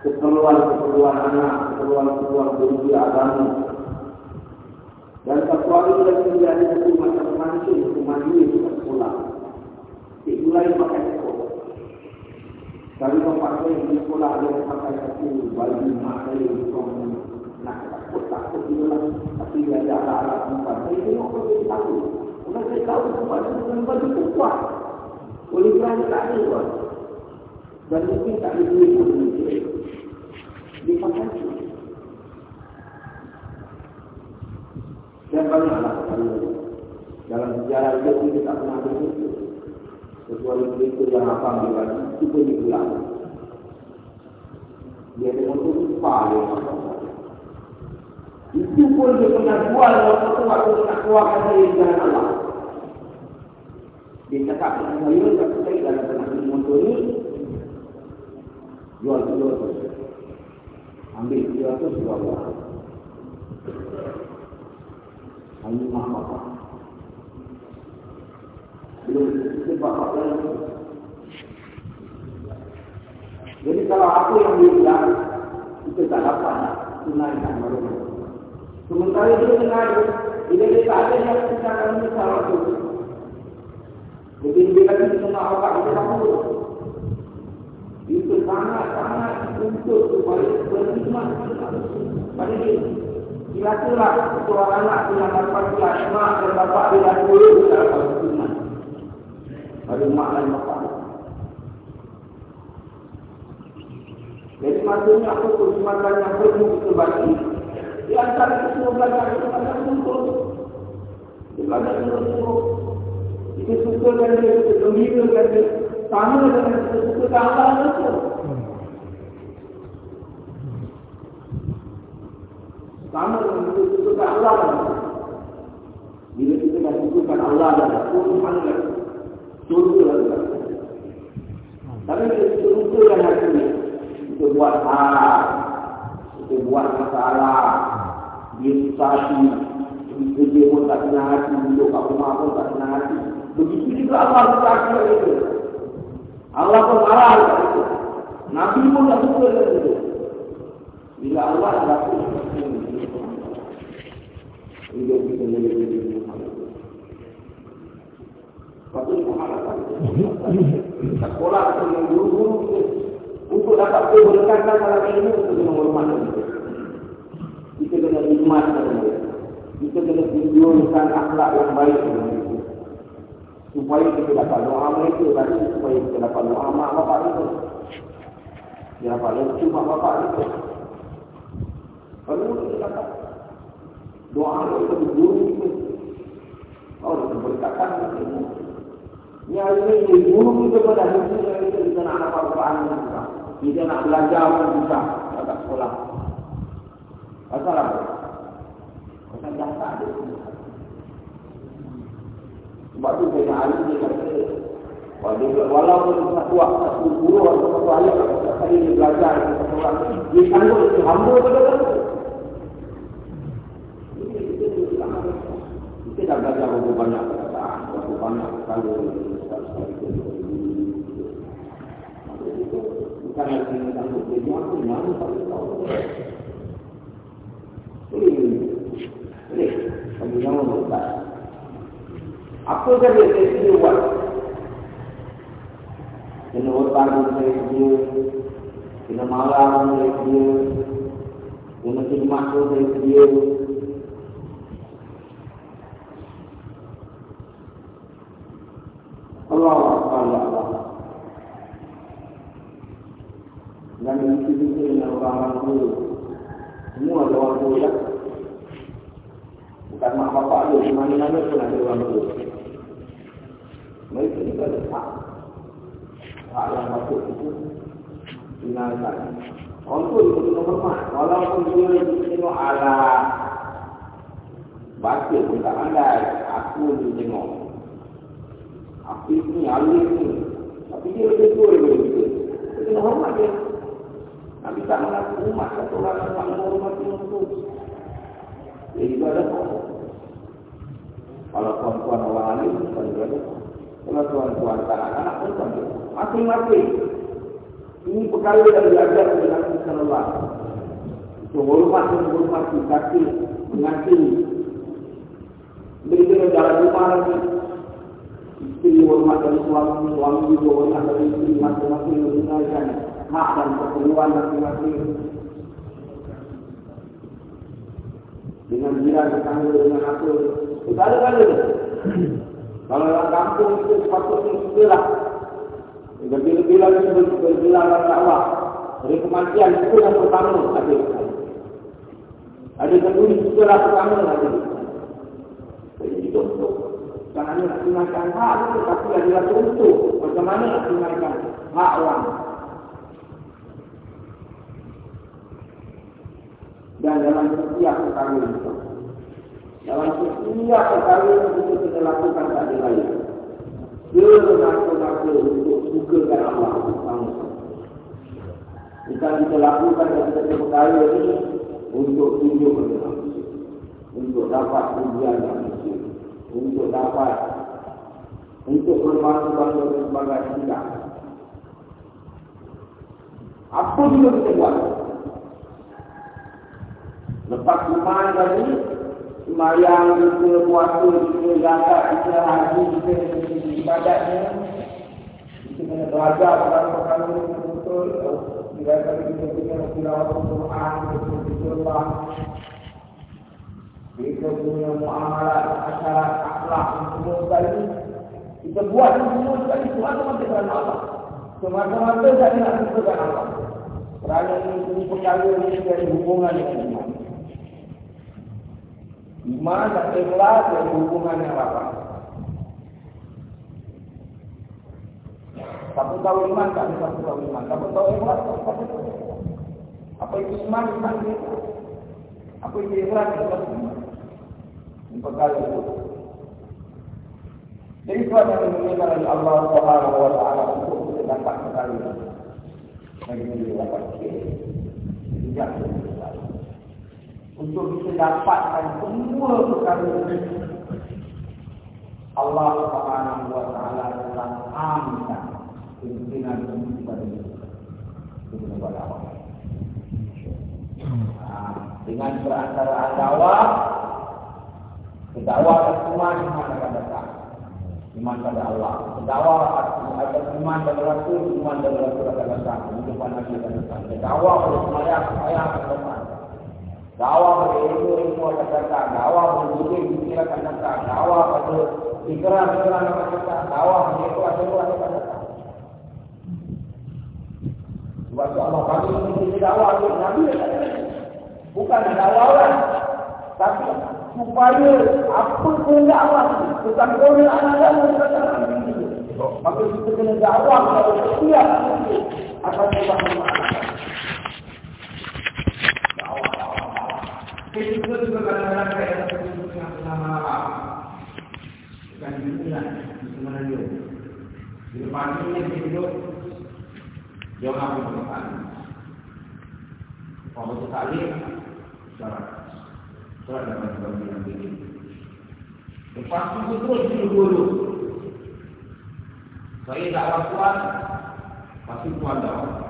keperluan-keperluan anak, keperluan-keperluan berdiri agama. Dan satu hari lagi menjadi satu macam manusia, satu manusia di sekolah. Cikgu lain pakai sekolah. Kalau bapak saya di sekolah, dia pakai satu baju mak saya di. Nak takut-takut juga lah. Tapi dia ada alat-alat tempat. Saya tengok kau tahu. Karena saya tahu dengan baju itu kuat. Oleh kerana tak ada kuat. Dan mungkin tak ada duit pun mungkin. Dia pakai itu. Dan banyaklah kalau dalam sejarah itu kita tak pernah ada itu. Kecuali itu yang apa dia pun diulang. Dia tengok itu lupa dia Itu pun dia pernah jual waktu waktu nak keluarkan di jalan Allah. Dengan saya, tapi saya dalam pernah motor ini, jual tu. Ambil jual tu jual jual. Ini mah? Belum sebab apa. Jadi kalau apa yang dia bilang, kita tak dapat nak tunaikan malu. Sementara dia dengar, bila dia tak ada yang kita akan itu. Jadi dia lagi mengenal awak tak mahu. Itu sangat-sangat untuk supaya berkhidmat pada dia. Kira-kira seorang anak yang dapat kelas mak dan bapak dia dah tak dapat berkhidmat. Pada mak dan bapak Jadi maksudnya apa perkhidmatan yang perlu kita bagi di antara semua belajar kita belajar untuk belajar untuk kita suka dan dia kita gembira dan dia sama dengan suka dan Allah itu sama dengan kita suka Allah bila kita dah suka dan Allah dan Tuhan mana surga lah. Tapi kita suka hati kita buat hal kita buat masalah dia susah hati kerja pun tak senang hati duduk kat rumah pun tak senang hati begitu juga Allah kat kita Allah pun marah kita Nabi pun tak suka kat kita bila Allah dah suka hidup kita boleh jadi Patut mengharapkan sekolah dengan guru-guru untuk dapat keberkatan dalam ilmu itu kena hormat kita. Kita kena iman kepada dia. Kita kena tunjukkan akhlak yang baik kepada dia. Supaya kita dapat doa mereka tadi, supaya kita dapat doa mak bapak kita. Dia dapat lucu mak bapak kita. Perlu kita dapat doa mereka guru kita. Oh, keberkatan kita. Yang ini guru kita pada hari ini kita nak dapat Quran kita. Kita nak belajar pun bisa kat sekolah. Pasal apa? Pasal jasa ada. Sebab tu nak alih dia kata, walaupun satu waktu, satu guru atau satu ayat, satu kali dia belajar di satu orang, dia sanggup itu hamba pada dia. Kita dah belajar berapa banyak perkataan, berapa banyak kali bukan lagi sanggup jadi aku malu tak tahu. Boleh, boleh. Bagi yang menurutkan. Saja dia buat? Kena hutang oleh dia, kena marah oleh dia, kena khidmat oleh dia. Allah Allah Allah. Dan itu juga dengan orang-orang tua. Semua ada orang tua ya. Bukan mak bapak dia, di mana-mana pun ada orang tua. Mereka juga ada hak. Hak yang patut itu tua itu kena hormat. Walaupun dia tengok ala baca pun tak pandai. Aku tu tengok. Api ni, alif ni. Tapi dia tua daripada kita. Kita kena hormat dia. Nabi tak mengaku umat satu orang yang tak menghormati untuk. Jadi itu ada Kalau tuan-tuan orang alim, ada Kalau tuan-tuan anak-anak pun tak ada. Masing-masing. Ini perkara yang belajar oleh Nabi Sallallahu Itu hormat dan menghormati kaki mengaku. Bila jalan rumah lagi, isteri hormat dari suami, suami juga hormat dari isteri masing-masing mengenalkan hak dan keperluan masing-masing. Dengan jiran tetangga dengan apa, segala-gala. Kalau orang kampung itu sepatutnya sudah lah. Lebih-lebih lagi bergelar dakwah. Dari kematian itu yang pertama ada. Ada kedua itu lah pertama ada. Jadi itu untuk Jangan nak tinggalkan hak itu, tapi adalah contoh bagaimana nak tinggalkan hak orang. dan dalam setiap perkara itu. Dalam setiap perkara itu kita lakukan tak ada lain. Dia mengaku-ngaku untuk sukakan Allah sama Kita kita lakukan dan kita perkara ini untuk tunjuk kepada Untuk dapat yang mesti. Untuk dapat untuk berbangsa-bangsa sebagai kita. Apa juga kita buat? Lepas iman tadi, semayang kita, puasa kita, zakat kita, haji kita, ibadahnya, kita kena belajar perkara-perkara ini betul-betul. Kali kita punya tilawat Al-Quran, kita punya Allah. Kita punya muamalat, asyarat, akhlak, semua sekali. Kita buat semua sekali, semata-mata kerana Allah. Semata-mata tak nak sukakan Allah. Kerana ini perkara ini dari hubungan dengan iman. Dan ikhlas dan hubungan yang rapat. Satu tahu iman, tak satu tahu iman. Satu tahu ikhlas, tak Apa itu iman, iman itu. Apa itu ikhlas, ikhlas iman. Ini perkara itu. Jadi itu yang diminta oleh Allah Subhanahu wa taala untuk kita dapat sekali. Bagi kita dapat sikit. Tidak untuk kita dapatkan semua perkara ini. Allah Subhanahu wa taala telah aminkan pimpinan kepada kita kepada Allah. Dengan berantara agawa, kedakwa iman iman akan datang. Iman pada Allah. Kedakwa ada iman pada Rasul, iman pada Rasul akan datang. Kehidupan Nabi akan datang. Semayang, semayang akan datang. Dakwah pada ilmu ilmu akan datang. Dakwah pada zikir akan datang. Dakwah pada fikiran akan datang. Dakwah pada ikhlas akan datang. Sebab tu Allah kami ini dakwah itu Nabi bukan dakwah orang, tapi supaya apa pun dakwah bukan boleh anak-anak berkata Maka kita kena dakwah kepada setiap akan sebab Kita juga kadang-kadang kayak ada yang? Bukan di dunia, di dia. Di depan ini dia hidup, dia orang pun depan. Kalau itu tali, surat. Surat dapat dibagi yang. Lepas itu hidup dulu. Saya tak lakukan, pasti tuan dakwah.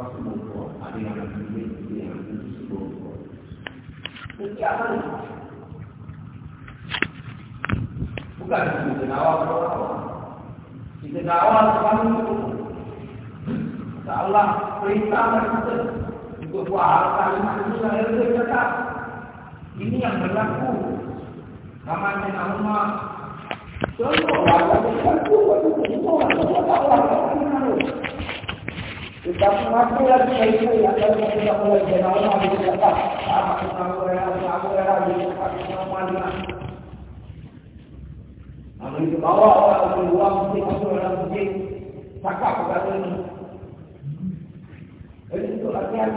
Pasti buku, ada yang lebih, ada yang lebih buku. Ini apa ni? Bukan kita nawar orang. Kita nawar kami itu. Allah perintah kita untuk buat kalimat itu yang kita kata. Ini yang berlaku. Namanya nama Contoh, Allah berlaku. Tetapi masih lagi baik-baik akan kita mulai jenama di dekat. Apa mulai lagi, apa lagi di semua mana. Namun itu bawa orang ke luar masjid, masuk dalam masjid. Cakap perkara ini. Jadi itu latihan.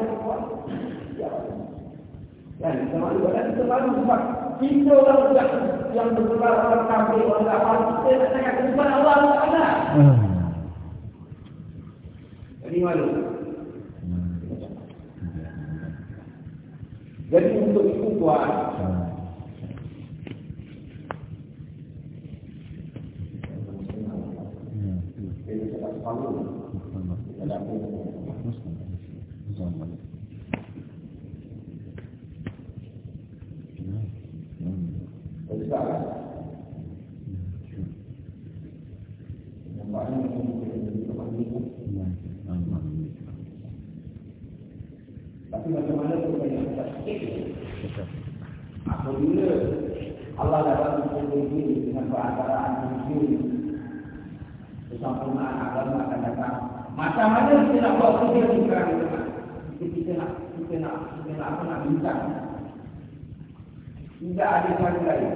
Ya. Dan kita malu, dan kita malu sebab kita orang yang, yang bergerak orang kafir, orang kafir, kita nak cakap kepada Allah Taala. Jadi malu. Jadi untuk itu tuan, Tapi macam mana kita yang kita sikit Apabila Allah dapat mempunyai dengan perantaraan manusia Kesempurnaan agama akan datang. Macam mana kita nak buat kerja ni sekarang kita? Kita nak kita nak kita nak apa nak bincang tidak ada cara lain.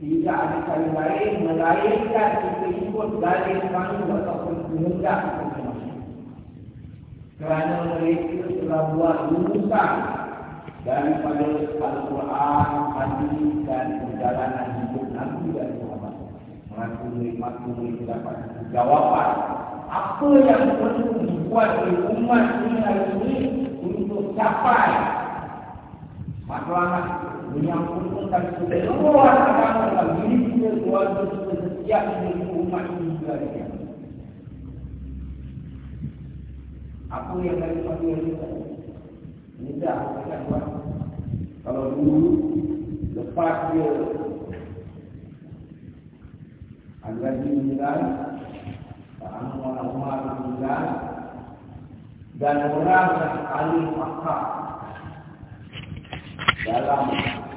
Tidak ada cara lain melainkan kita ikut garis kami ataupun menunggak kerana mereka telah buat lulusan daripada Al-Quran, Hadis dan perjalanan hidup Nabi dan Muhammad. Mereka mereka dapat jawapan. Apa yang perlu dibuat oleh umat ini hari ini untuk capai? Matlamat menyambungkan seluruh agama dalam diri kita, keluarga kita, setiap diri umat ini juga Apa yang dari pagi yang kita Ini dah buat. Kalau dulu Lepas dia Al-Ghazim meninggal Anu Mala Umar meninggal Dan orang yang paling pakar Dalam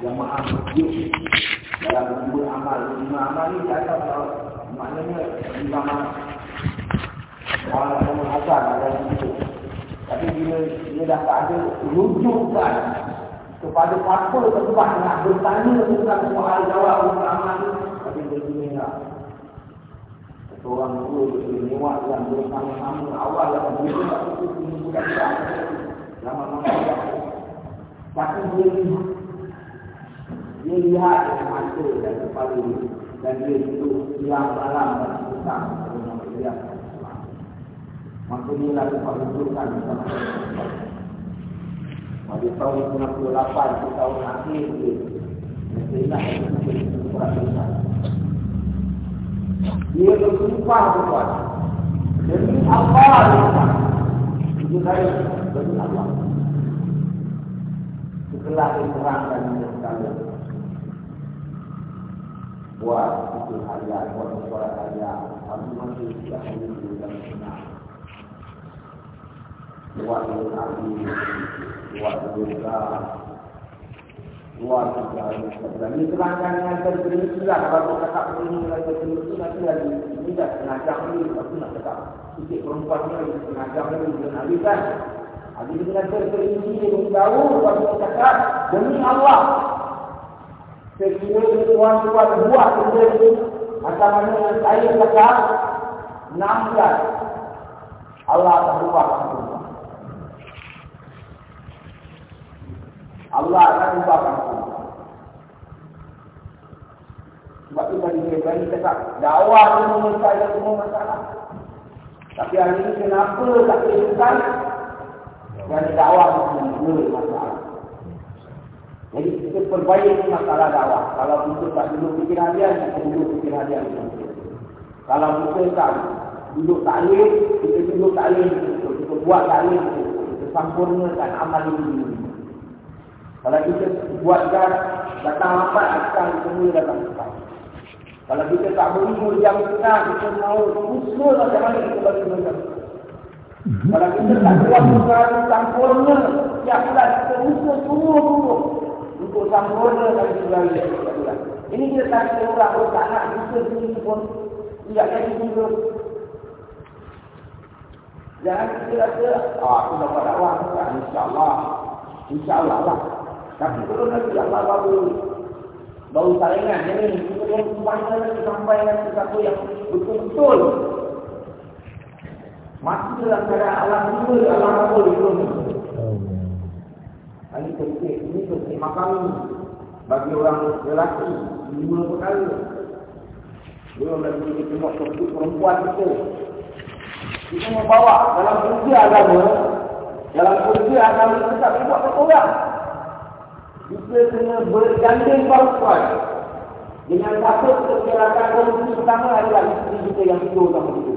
jamaah masjid Dalam dua amal Lima amal ni saya tahu. Maknanya lima amal. Yang menghajar ada itu. Tapi bila dia dah tak ada rujukan kepada apa tempat nak bertanya tentang soal jawab utama itu, tapi dia tidak. Seorang dulu beristimewa yang bersama-sama awal yang berbeza itu bukan tidak. Lama-lama Tapi dia lihat. Dia lihat dengan mata dan kepala dan dia itu hilang dalam dan susah dia maka inilah rujukan bersama pada tahun 98 ke tahun akhir dia. Mestilah dia bersumpah berkuat demi Allah itu saya demi Allah. Setelah diterangkan dengan sekalian buat itu harian buat suara kami masih tidak menunggu dan senang buat buat buat juga dan ini terangkan dengan lah kalau cakap begini lagi terperinci nanti lagi ini dah setengah jam lepas nak cakap sikit perempuan ni lagi setengah jam lagi belum habis kan Habis dengan dia beritahu lepas cakap demi Allah. Sekiranya tuan-tuan buat benda ini macam mana yang saya cakap? Enam Allah akan ubah kamu Allah akan ubah kamu. Sebab itu tadi saya berani cakap, dakwah itu menyelesaikan semua masalah. Tapi hari ini kenapa tak selesai? Kerana dakwah menyelesaikan masalah. Jadi kita perbaiki masalah dakwah. Kalau kita tak dulu fikir hadiah, kita dulu fikir hadiah. Kalau kita tak duduk taklim, kita duduk taklim, kita buat taklim, kita sempurnakan amal ini. Kalau kita buatkan datang lambat, akan semua datang cepat. Kalau kita tak berimur jam setengah, kita mau usul macam mana kita bagi mereka. Kalau kita tak buat sesuatu sempurna, siap bulan kita usul suruh-suruh untuk sempurna dan juga Ini kita tak kira orang, oh tak nak usul sini pun tidak jadi juga. Jangan kita rasa, ah, aku dapat dakwah, insyaAllah. InsyaAllah lah. Tapi kalau nanti Allah baru baru saringan ini, kita yang sampai nanti sampai nanti satu yang betul-betul masih dalam keadaan alam juga, alam kabul itu. Ini penting, ini penting makam bagi orang lelaki lima perkara. Belum lagi kita tengok perempuan itu. Kita membawa dalam kerja agama, dalam kerja agama kita tak buat orang. Kita kena berganding perempuan. Dengan satu perkirakan kondisi pertama adalah isteri kita yang tidur sama kita.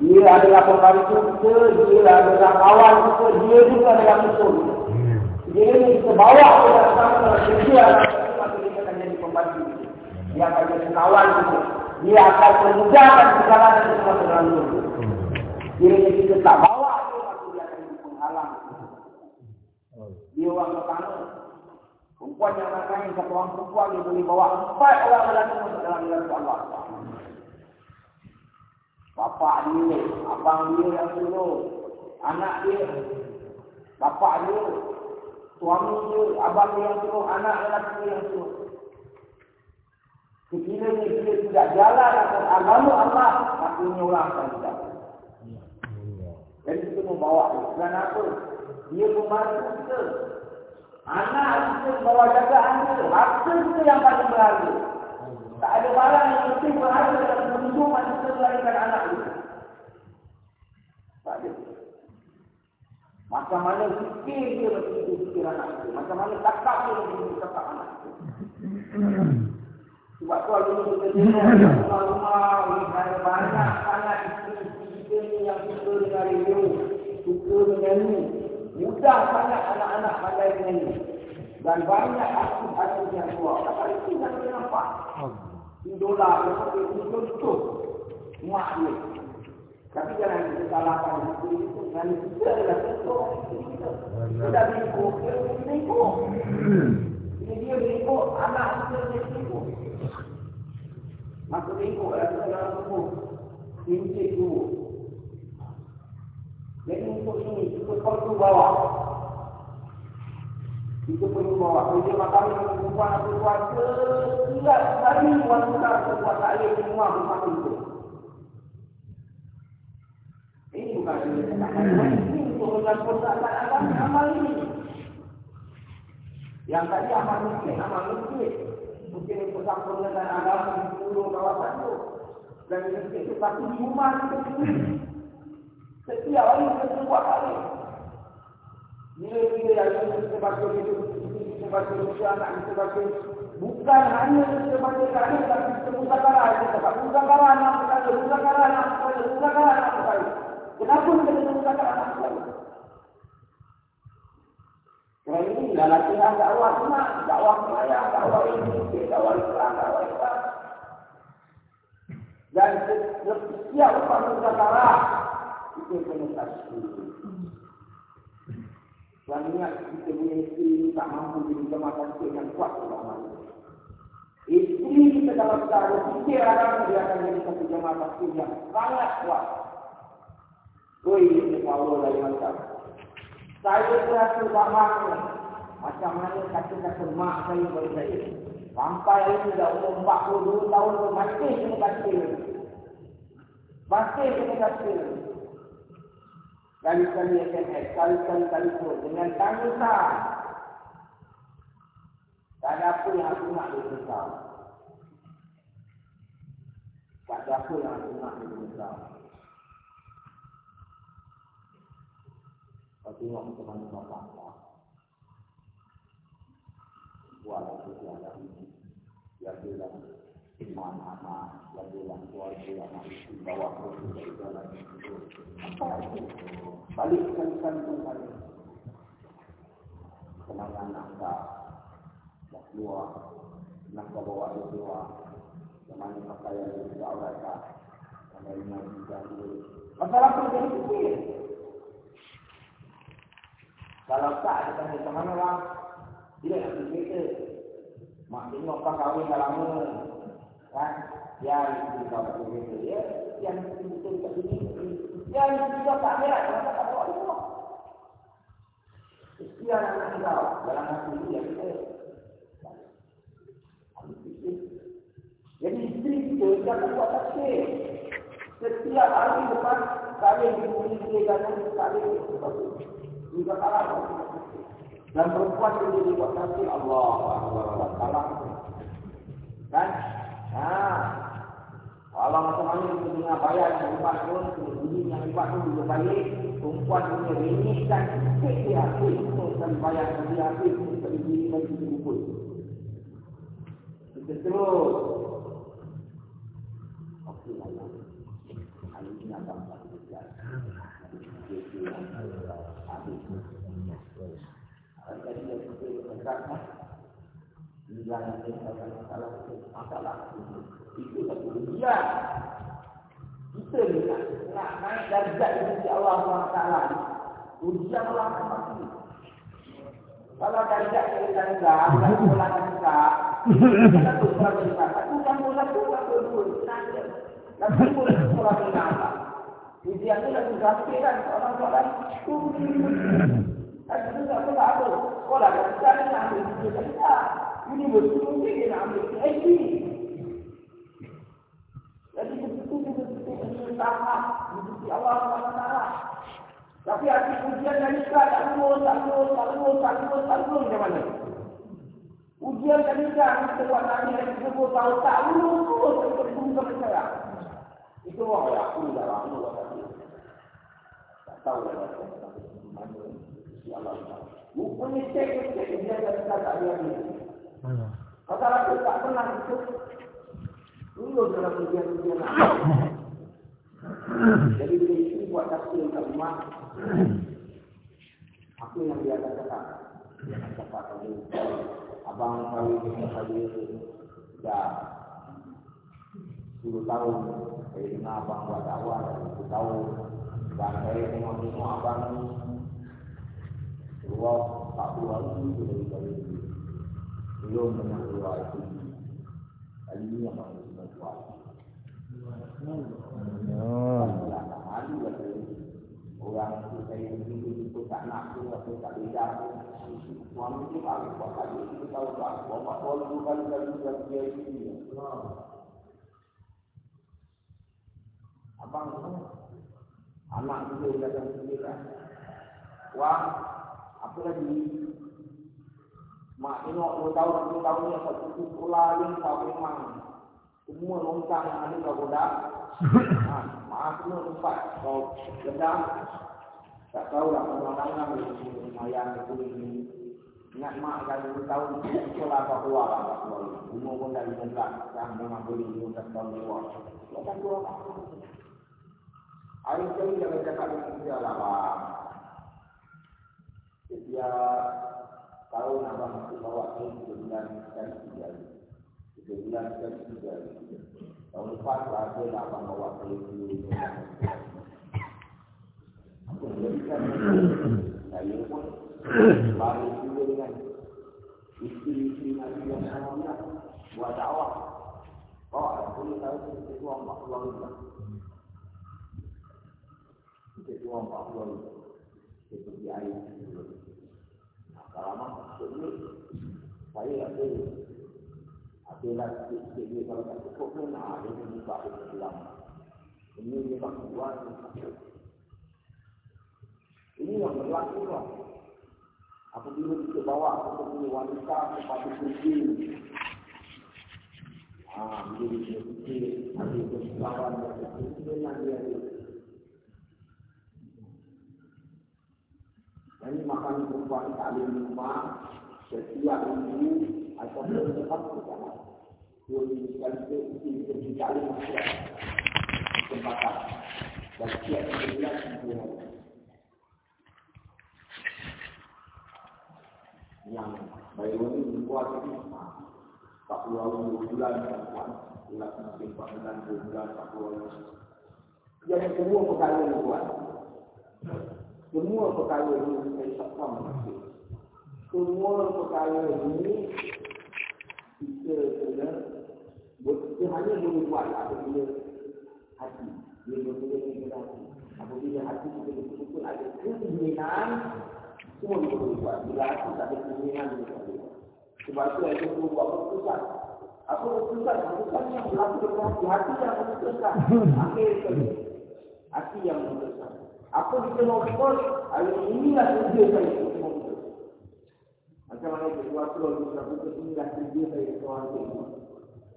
Dia adalah pembantu kita, dia adalah kawan kita, dia juga adalah musuh kita. Dia ini kita bawa ke dalam sama kerja maka dia akan jadi pembantu kita. Dia akan jadi kawan kita. Dia akan memudahkan segala yang kita terlalu. Dia ini kita tak bawa dia, dia akan jadi penghalang. Dia orang pertama. Perempuan yang nak kain, satu orang perempuan dia boleh bawa empat orang lelaki masuk dalam dalam Allah. Bapak dia, abang dia yang suruh, anak dia, bapak dia, suami dia, abang dia yang suruh, anak lelaki dia yang suruh. Sekiranya dia tidak jalan akan agama Allah, maksudnya orang akan tidak. Jadi kita membawa dia. Kerana apa? Dia membantu kita. Anak kita membawa jagaan kita. Harta kita yang paling berharga. Tak ada barang yang lebih berharga dalam kehidupan kita melahirkan anak kita. Tak ada. Macam mana fikir dia berfikir fikir anak kita. Macam mana cakap dia berfikir cakap anak kita. Sebab tu hari ini kita tengok rumah-rumah ada banyak sangat isteri-isteri kita ni yang suka dengan radio, suka dengan ni. Mudah sangat anak-anak pandai dengan ni. Dan banyak artis-artis yang keluar. Ada itu yang kita nampak idola seperti itu contoh mak dia. Tapi jangan kita salahkan itu itu dan kita adalah contoh kita. Kita beribu, kita beribu. Ini dia beribu, anak kita dia beribu. Maka beribu adalah dalam tubuh. Cincin tubuh. Jadi untuk ini, kita perlu bawa itu perlu bawa kerja makan dengan perempuan atau keluarga tidak sekali wanita sebuah taklim semua rumah itu. Ini bukan ini untuk menyampaikan amal amal ini. Yang tadi amal mungkin, amal mungkin. Mungkin itu sempurnakan agama di seluruh kawasan itu. Dan mungkin itu satu di rumah itu. Setiap hari kita buat kali. Bila-bila yang kita baca itu, kita baca itu, anak kita baca Bukan hanya kita baca kali, tapi kita buka karah. Kita tak buka karah anak kita, buka karah anak kita, buka karah anak kita. Kenapa kita tidak buka karah anak kita? Kerana ini adalah latihan dakwah sunat, dakwah kaya, dakwah ini, dakwah Islam, dakwah Islam. Dan setiap lepas buka itu kena tasbih. Dan ingat kita punya isteri ini tak mampu jadi jemaah tasbih yang kuat untuk amal. Isteri kita kita ada fikir akan dia akan jadi satu jemaah tasbih yang sangat kuat. Oi, ini Allah dari macam. Saya terasa bangga macam mana kata-kata mak saya bagi saya. Sampai ini dah umur 42 tahun tu masih kena tasbih. Masih kena tasbih kali-kali SMS, kali-kali telefon dengan tangisan. Tak ada apa yang aku nak berbesar. Tak ada apa yang aku nak berbesar. Kau tengok macam mana bapak Allah. Buat apa dia ada ini. Dia bilang, iman anak lagi tua itu anak istri bawa ke dari jalan itu apa itu balik kalikan kembali kenangan angka dah keluar nak bawa dia keluar kemana pakaian dia tidak tak kemana dia juga dulu masalah tu jadi fikir kalau tak ada tanya ke mana orang dia nak fikir mak tengok kau kahwin dah lama kan? Yang kita tak begitu ya yang kita tak begitu yang kita tak ada kita tak bawa itu sekian anak kita dalam hati dia kita jadi isteri kita jangan buat tasbih setiap hari depan kali di sini dia jangan kali juga kalah dan perempuan itu dibuat tasbih Allah Allah Allah kan Ha. Kalau macam mana kita dengar bayar yang hebat pun, bunyi yang hebat pun juga baik. Perempuan punya renyih dan sikit dia. Untuk sekali bayar dan dia untuk sekali diri bagi kita kumpul. Kita terus. Okey lah. Hari ini akan berlaku. Habis. Tadi dia kita berkata, Bila kita masalah masalah itu satu ujian. Kita ni nak, nak naik darjat di Allah SWT. Ujian Allah SWT. Kalau darjat kita rendah, (laughs) kalau sekolah kita, kita tu sekolah kita. Satu kamu satu, satu dua. Lalu pun sekolah kita apa? Ujian ni lagi gratis kan, orang-orang. Dan itu tak ada. Sekolah kita ni nak ambil ujian. Ini betul mungkin dia nak ambil PhD. Jadi betul betul betul sama betul Allah SWT. Tapi hati ujian dari nikah tak lulus, tak lulus, tak lulus, tak lulus, tak lulus macam mana? Ujian dari nikah kita buat tanya dari 30 tahun tak lulus, lulus kita tunggu sampai saya. Itu orang ya, aku dah lama buat tadi. Tak tahu lah mana. Ya Allah. Rupanya cek-cek dia tak tak dia aku tak pernah itu. Dulu dalam ujian-ujian Jadi istri buat tafsir rumah, apa yang dia akan cakap? Dia akan cakap tadi, abang kahwin dengan saya dah 10 tahun. Saya dengar abang buat dakwah dah 10 tahun. Dan saya tengok-tengok abang keluar 40 hari dari kahwin belum pernah keluar itu. Kali ini yang paling kita buat. Orang itu saya begitu itu tak nak tu atau tak beda. Suami itu paling kuat kali itu tahu tak? Bapak boleh dua kali sudah dia ini Abang itu Anak juga datang sendiri kan? Wah Apa lagi Mak tengok dua tahun, dua tahun ni satu sekolah ni kau memang semua longkang yang ada kau godak. (laughs) ha, mak semua tempat kau gedang. Tak tahu lah orang-orang yang ayah itu ini. Ingat mak dah dua tahun sekolah kau keluar lah kau keluar. Umur pun dah belas. Yang memang boleh lima belas tahun keluar. Kau tak keluar Hari sekali jangan cakap dengan dia lah bang. Setiap tahun abang masih bawa ke bulan sekali tiga hari. Tiga bulan sekali tiga hari. Tahun lepas lah abang bawa ke yang jadikan saya pun baru juga dengan isteri-isteri Nabi yang sama buat dakwah. Oh, boleh tahu kita tuang 40 ribu. Kita tuang 40 ribu. Kita pergi air. Kalau sikit saya ada ada lah sikit-sikit dia kalau tak cukup pun ah, dia pun buka dia pulang ini dia tak buat ini yang berlaku lah apabila kita bawa kita punya wanita kepada kursi Ah, dia dia fikir ada keselamatan dan keselamatan dia ada. Ini makan tak ada rumah, setiap minggu ataupun lepas ke sana. Jadi sekali itu kita masalah kesempatan dan siap berjalan semua. Yang baru ini membuat ini tak puluh bulan kan, bulan mungkin empat bulan, dua bulan, tak puluh Jadi semua perkara ini buat. Semua perkara ini saya tak tahu Semua perkara ini kita kena kita hanya boleh buat apabila hati. Dia betul-betul kita hati. Apabila hati kita betul-betul ada keinginan semua kita boleh buat. Bila hati tak ada keinginan kita tak boleh sebab itu ada perlu buat keputusan. Apa keputusan? keputusan yang berlaku dalam hati hati yang memutuskan. (laughs) Akhir sekali hati yang memutuskan apa kita mau buat hari inilah kerja saya macam mana sesuatu yang kita lakukan inilah kerja saya seorang ibu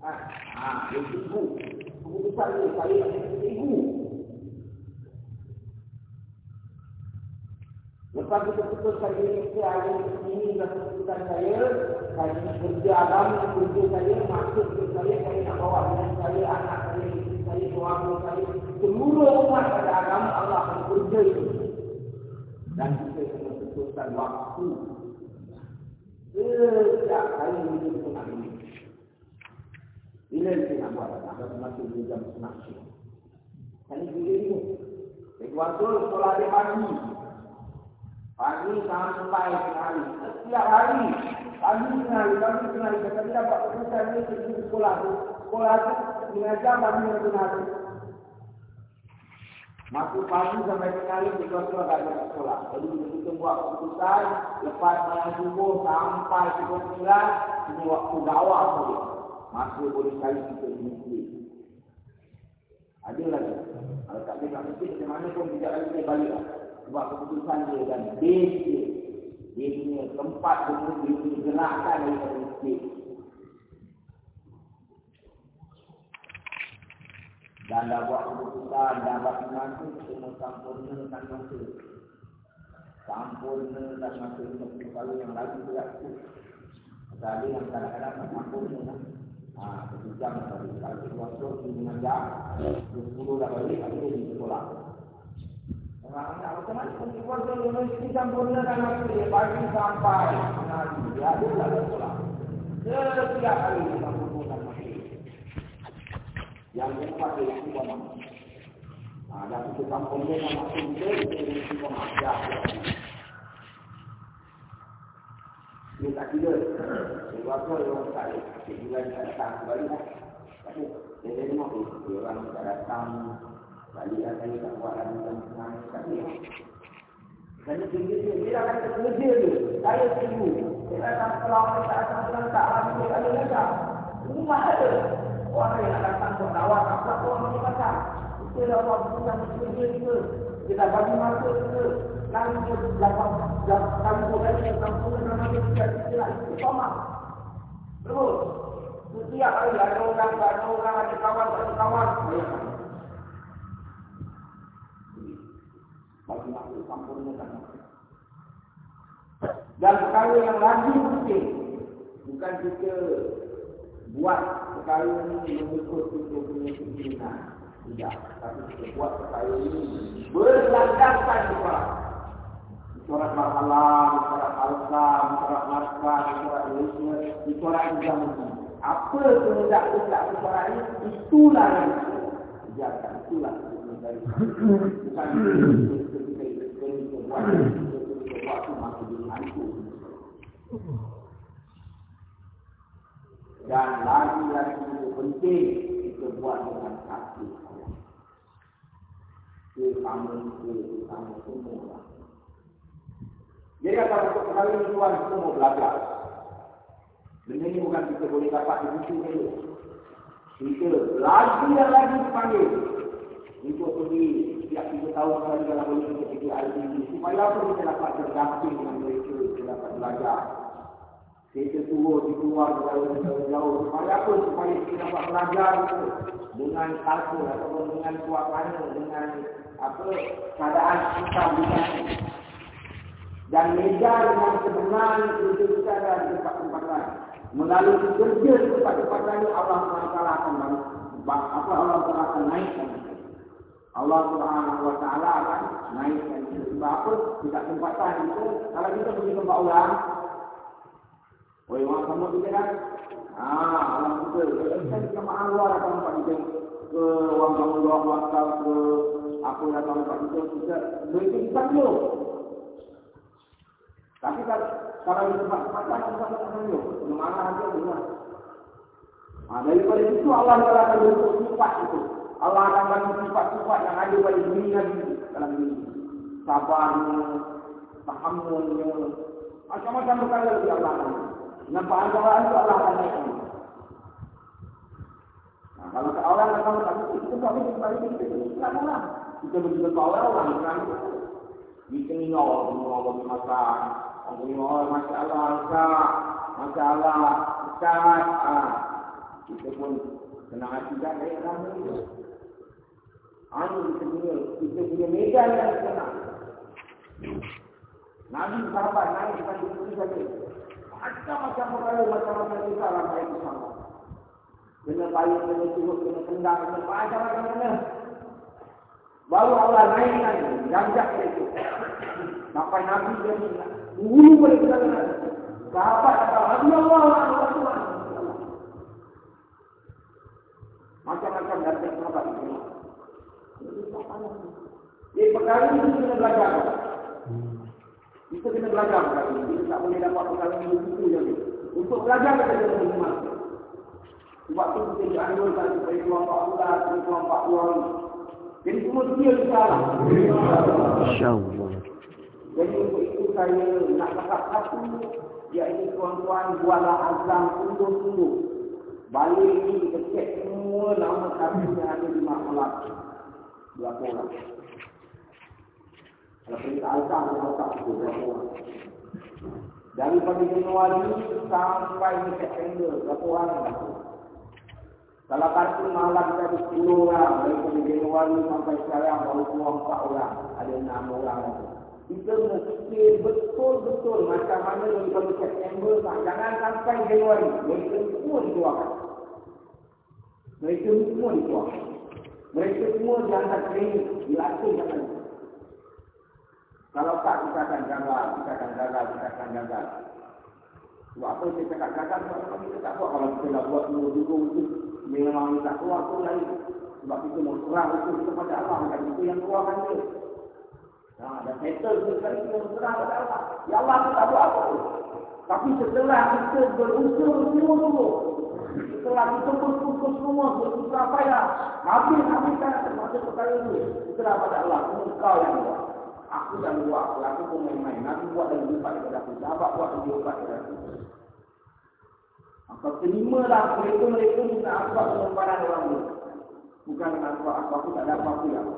Ah, ah, itu ibu. Keputusan ini saya ibu. Lepas kita putuskan ini, saya ini adalah keputusan saya. Saya ini kerja agama, kerja saya, masuk ke saya, saya nak bawa dengan saya, anak saya, saya, suami saya. Seluruh umat pada agama Allah akan kerja itu. Dan kita kena putuskan waktu. Setiap kali ini kita nak ini. Bila kita nak buat? Nak buat masuk di jam. Kan ini bila ini. Jadi waktu sekolah dia pagi. Pagi sampai hari. Setiap hari. Pagi tengah hari, pagi tengah hari. Kita dapat keputusan ini di sekolah itu. Sekolah itu mengajar pagi dan tengah Masuk pagi sampai hari, kita sudah tak ada sekolah. Jadi kita buat keputusan, lepas malam subuh sampai pukul 9, ini waktu dakwah saja masih boleh cari kita di masjid. Ada lagi. Kalau tak boleh kat masjid, macam mana pun tidak lagi saya balik lah. Sebab keputusan dia dan dia. Dia punya tempat dia dia gerakan dari masjid. Dan dah buat keputusan, dah buat nanti, kita sempurnakan masa. Sempurnakan masa untuk kalau yang lagi berlaku. Tadi yang kadang-kadang tak sempurna. Ah, jam tadi. Kalau kita waktu di jam, sepuluh dah balik, tapi dia di sekolah. Orang nak macam mana pun kita waktu di universiti sempurna dan waktu dia pagi sampai hari dia ada lah sekolah. Setiap hari kita sempurna masih. Yang keempat dia yang kita mahu. Ah, dan kita sempurna dan masih kita, kita kita mahu. Dia tak kira. Dia apa dia orang tak ada. Dia juga tak datang kembali lah. Tapi dia dia memang dia orang tak datang. Balik lah saya tak buat lagi dan senang. Tapi dan dia tinggi dia, dia akan kerja dia. Saya tunggu. Dia datang sekolah, dia tak datang sekolah, tak lagi dia tak ada datang. Rumah ada. Orang yang nak ke kawan, apa tu orang dia datang. Kita dah buat keputusan kerja kita. Kita bagi masuk kita kami dapat kami boleh tentang penggunaan nama kita tidak istiqamah. Terus, setiap hari ada orang, ada orang, ada kawan, ada kawan. Bagi masuk kampungnya kan. Dan perkara yang lagi penting, bukan kita buat perkara ini mengikut kita punya keinginan. Tidak, tapi kita buat perkara ini berlandaskan kepada surat malam, surat al-qam, surat maskar, surat al-ismir, di surat al-jamu. Apa kehendak kehendak surat ini, itulah yang dijaga, itulah yang dari Bukan dan lagi lagi itu penting kita buat dengan kaki. Kita kamu, kita kamu semua. Jadi apa untuk hal ini kita mau belajar. Benda ini bukan kita boleh dapat di buku ini. Kita lagi dan lagi dipanggil. Untuk pergi setiap tiga tahun sekali kalau boleh kita pergi IDB. Supaya apa kita dapat berdamping dengan mereka. Kita dapat belajar. Kita turun di luar jauh-jauh. Supaya apa? Supaya kita dapat belajar itu. Dengan kalkul ataupun dengan suasana. Dengan apa keadaan kita di dan meja yang sebenarnya itu kita ada di tempat-tempat lain. Melalui kerja tempat-tempat lain Allah SWT akan apa Allah SWT akan naikkan. Allah SWT akan naikkan. Sebab apa? Kita tempatan itu. Kalau kita pergi tempat orang. Orang sama kita kan? Ah, Allah kita. Kita kita mahu luar atau tempat kita. Ke orang kamu luar wakal ke apa yang tempat kita. Kita beri kita dulu. Tapi kalau di tempat-tempat lain kita tak tahu. Mana aja benar. Nah, daripada itu Allah akan bentuk sifat itu. Allah akan bentuk sifat-sifat yang ada pada dunia ini dalam ini. Sabarnya, tahammulnya, macam-macam perkara di Allah akan. Nampak antara itu Allah akan naik. Nah, kalau orang yang tahu tak itu kami kembali kita kita mana? Kita begitu tahu orang orang itu. Di sini orang orang masak, Allah Masya Allah Ustaz Masya Allah Ustaz ah. Kita pun Senang hati tak Baik ramai itu Anu kita punya Kita punya medan yang senang Nabi sahabat naik Bukan di sini saja Macam-macam perkara Macam-macam kita ramai itu sama Kena payung, kena turut, kena tendang, kena macam-macam kena. Baru Allah naikkan, jam-jam itu. Sampai Nabi dia Guru boleh kita dengar. Sahabat kata, Nabi Allah Allah Tuhan. Macam-macam dari sahabat itu. Jadi perkara ini kita belajar. Kita kena belajar perkara ini. Kita tak boleh dapat perkara ini begitu saja. Untuk belajar kita kena beriman. Sebab itu kita dianjurkan supaya kelompok Allah, kelompok Allah. Jadi semua dia salah. InsyaAllah. Jadi untuk itu saya nak cakap satu, iaitu tuan-tuan buatlah azam sungguh-sungguh. Balik ini kita cek semua nama kami yang ada di masalah. Berapa orang? Orang. Daripada Januari sampai September, berapa orang? Kalau kartu malam kita ada 10 orang, dari Januari sampai sekarang baru 4 orang, ada 6 orang lagi kita mesti betul-betul macam mana daripada September tak. Jangan sampai Januari. Mereka semua dikeluarkan. Mereka semua dikeluarkan. Mereka semua diangkat training. Dilatih jangan. Kalau tak, kita akan gagal. Kita akan gagal. Kita akan gagal. Sebab apa kita cakap gagal? Sebab kita tak buat. Kalau kita dah buat dulu-dulu itu. Memang kita keluar pun lain. Sebab kita mau serang itu kepada Allah. Dan itu yang keluarkan dia. Nah, dan settle sekali kita berserah pada Allah. Ya Allah, kita tak buat apa. Tapi setelah kita berusaha semua dulu. Setelah kita berputus semua, bersusah payah. Habis-habiskan termasuk perkara itu. Setelah pada Allah, semua kau yang buat. Aku dah buat, aku pun main-main. Nabi buat dan lipat kepada aku. Sahabat buat dan lipat kepada aku. Maka terimalah mereka-mereka minta apa dengan barang orang itu. Bukan dengan apa, aku tak ada apa-apa yang.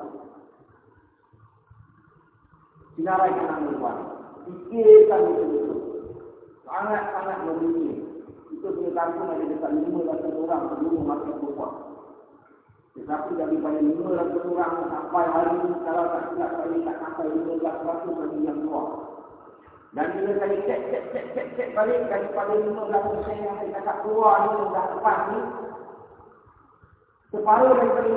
Sinarai kanan luar. Fikirkan itu itu. Sangat-sangat memilih. Itu punya kampung ada dekat lima ratus orang sebelum masuk berbuat. Tetapi daripada lima ratus orang sampai hari ini, kalau tak silap kali tak sampai lima ratus lagi yang keluar. Dan bila kali cek, cek, cek, cek, cek balik daripada lima ratus yang saya cakap keluar ni, dah lepas ni, Separuh daripada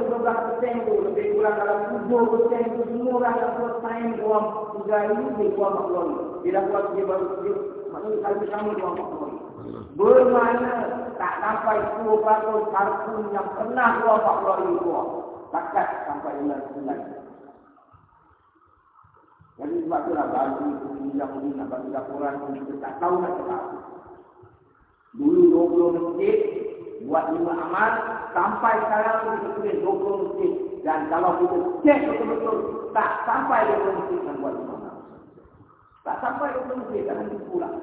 15% itu lebih kurang dalam 7% itu semua orang yang selesai buang tiga ini dia keluar. Dia dah buat dia baru dia maknanya kali sama buang mak keluar. Bermakna tak sampai 10% kartu yang pernah mak keluar itu buang. Takat sampai bulan sembilan. Jadi sebab itulah bagi yang ini nak bagi laporan kita tak tahu nak cakap. Dulu 20 masjid, buat lima amal sampai sekarang kita tulis 20 masjid dan kalau kita cek betul-betul tak sampai 20 masjid yang buat lima amal tak sampai 20 masjid dan nanti pulang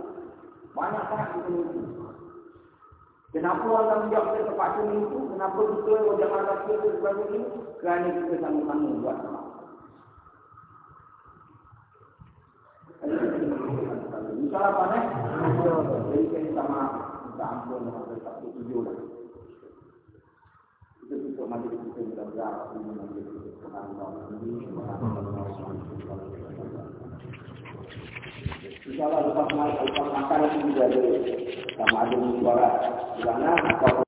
banyak sangat kita mesti kenapa orang menjawab kita terpaksa itu kenapa kita wajah mata kita sebagai ini kerana kita sama-sama buat amal Misalnya apa nih? Jadi kita maaf, minta ampun, minta tak tujuh lah. Kita tutup majlis kita kita berdoa ini majlis kita Allah ini Insyaallah lepas makan lepas makan itu juga sama ada suara mana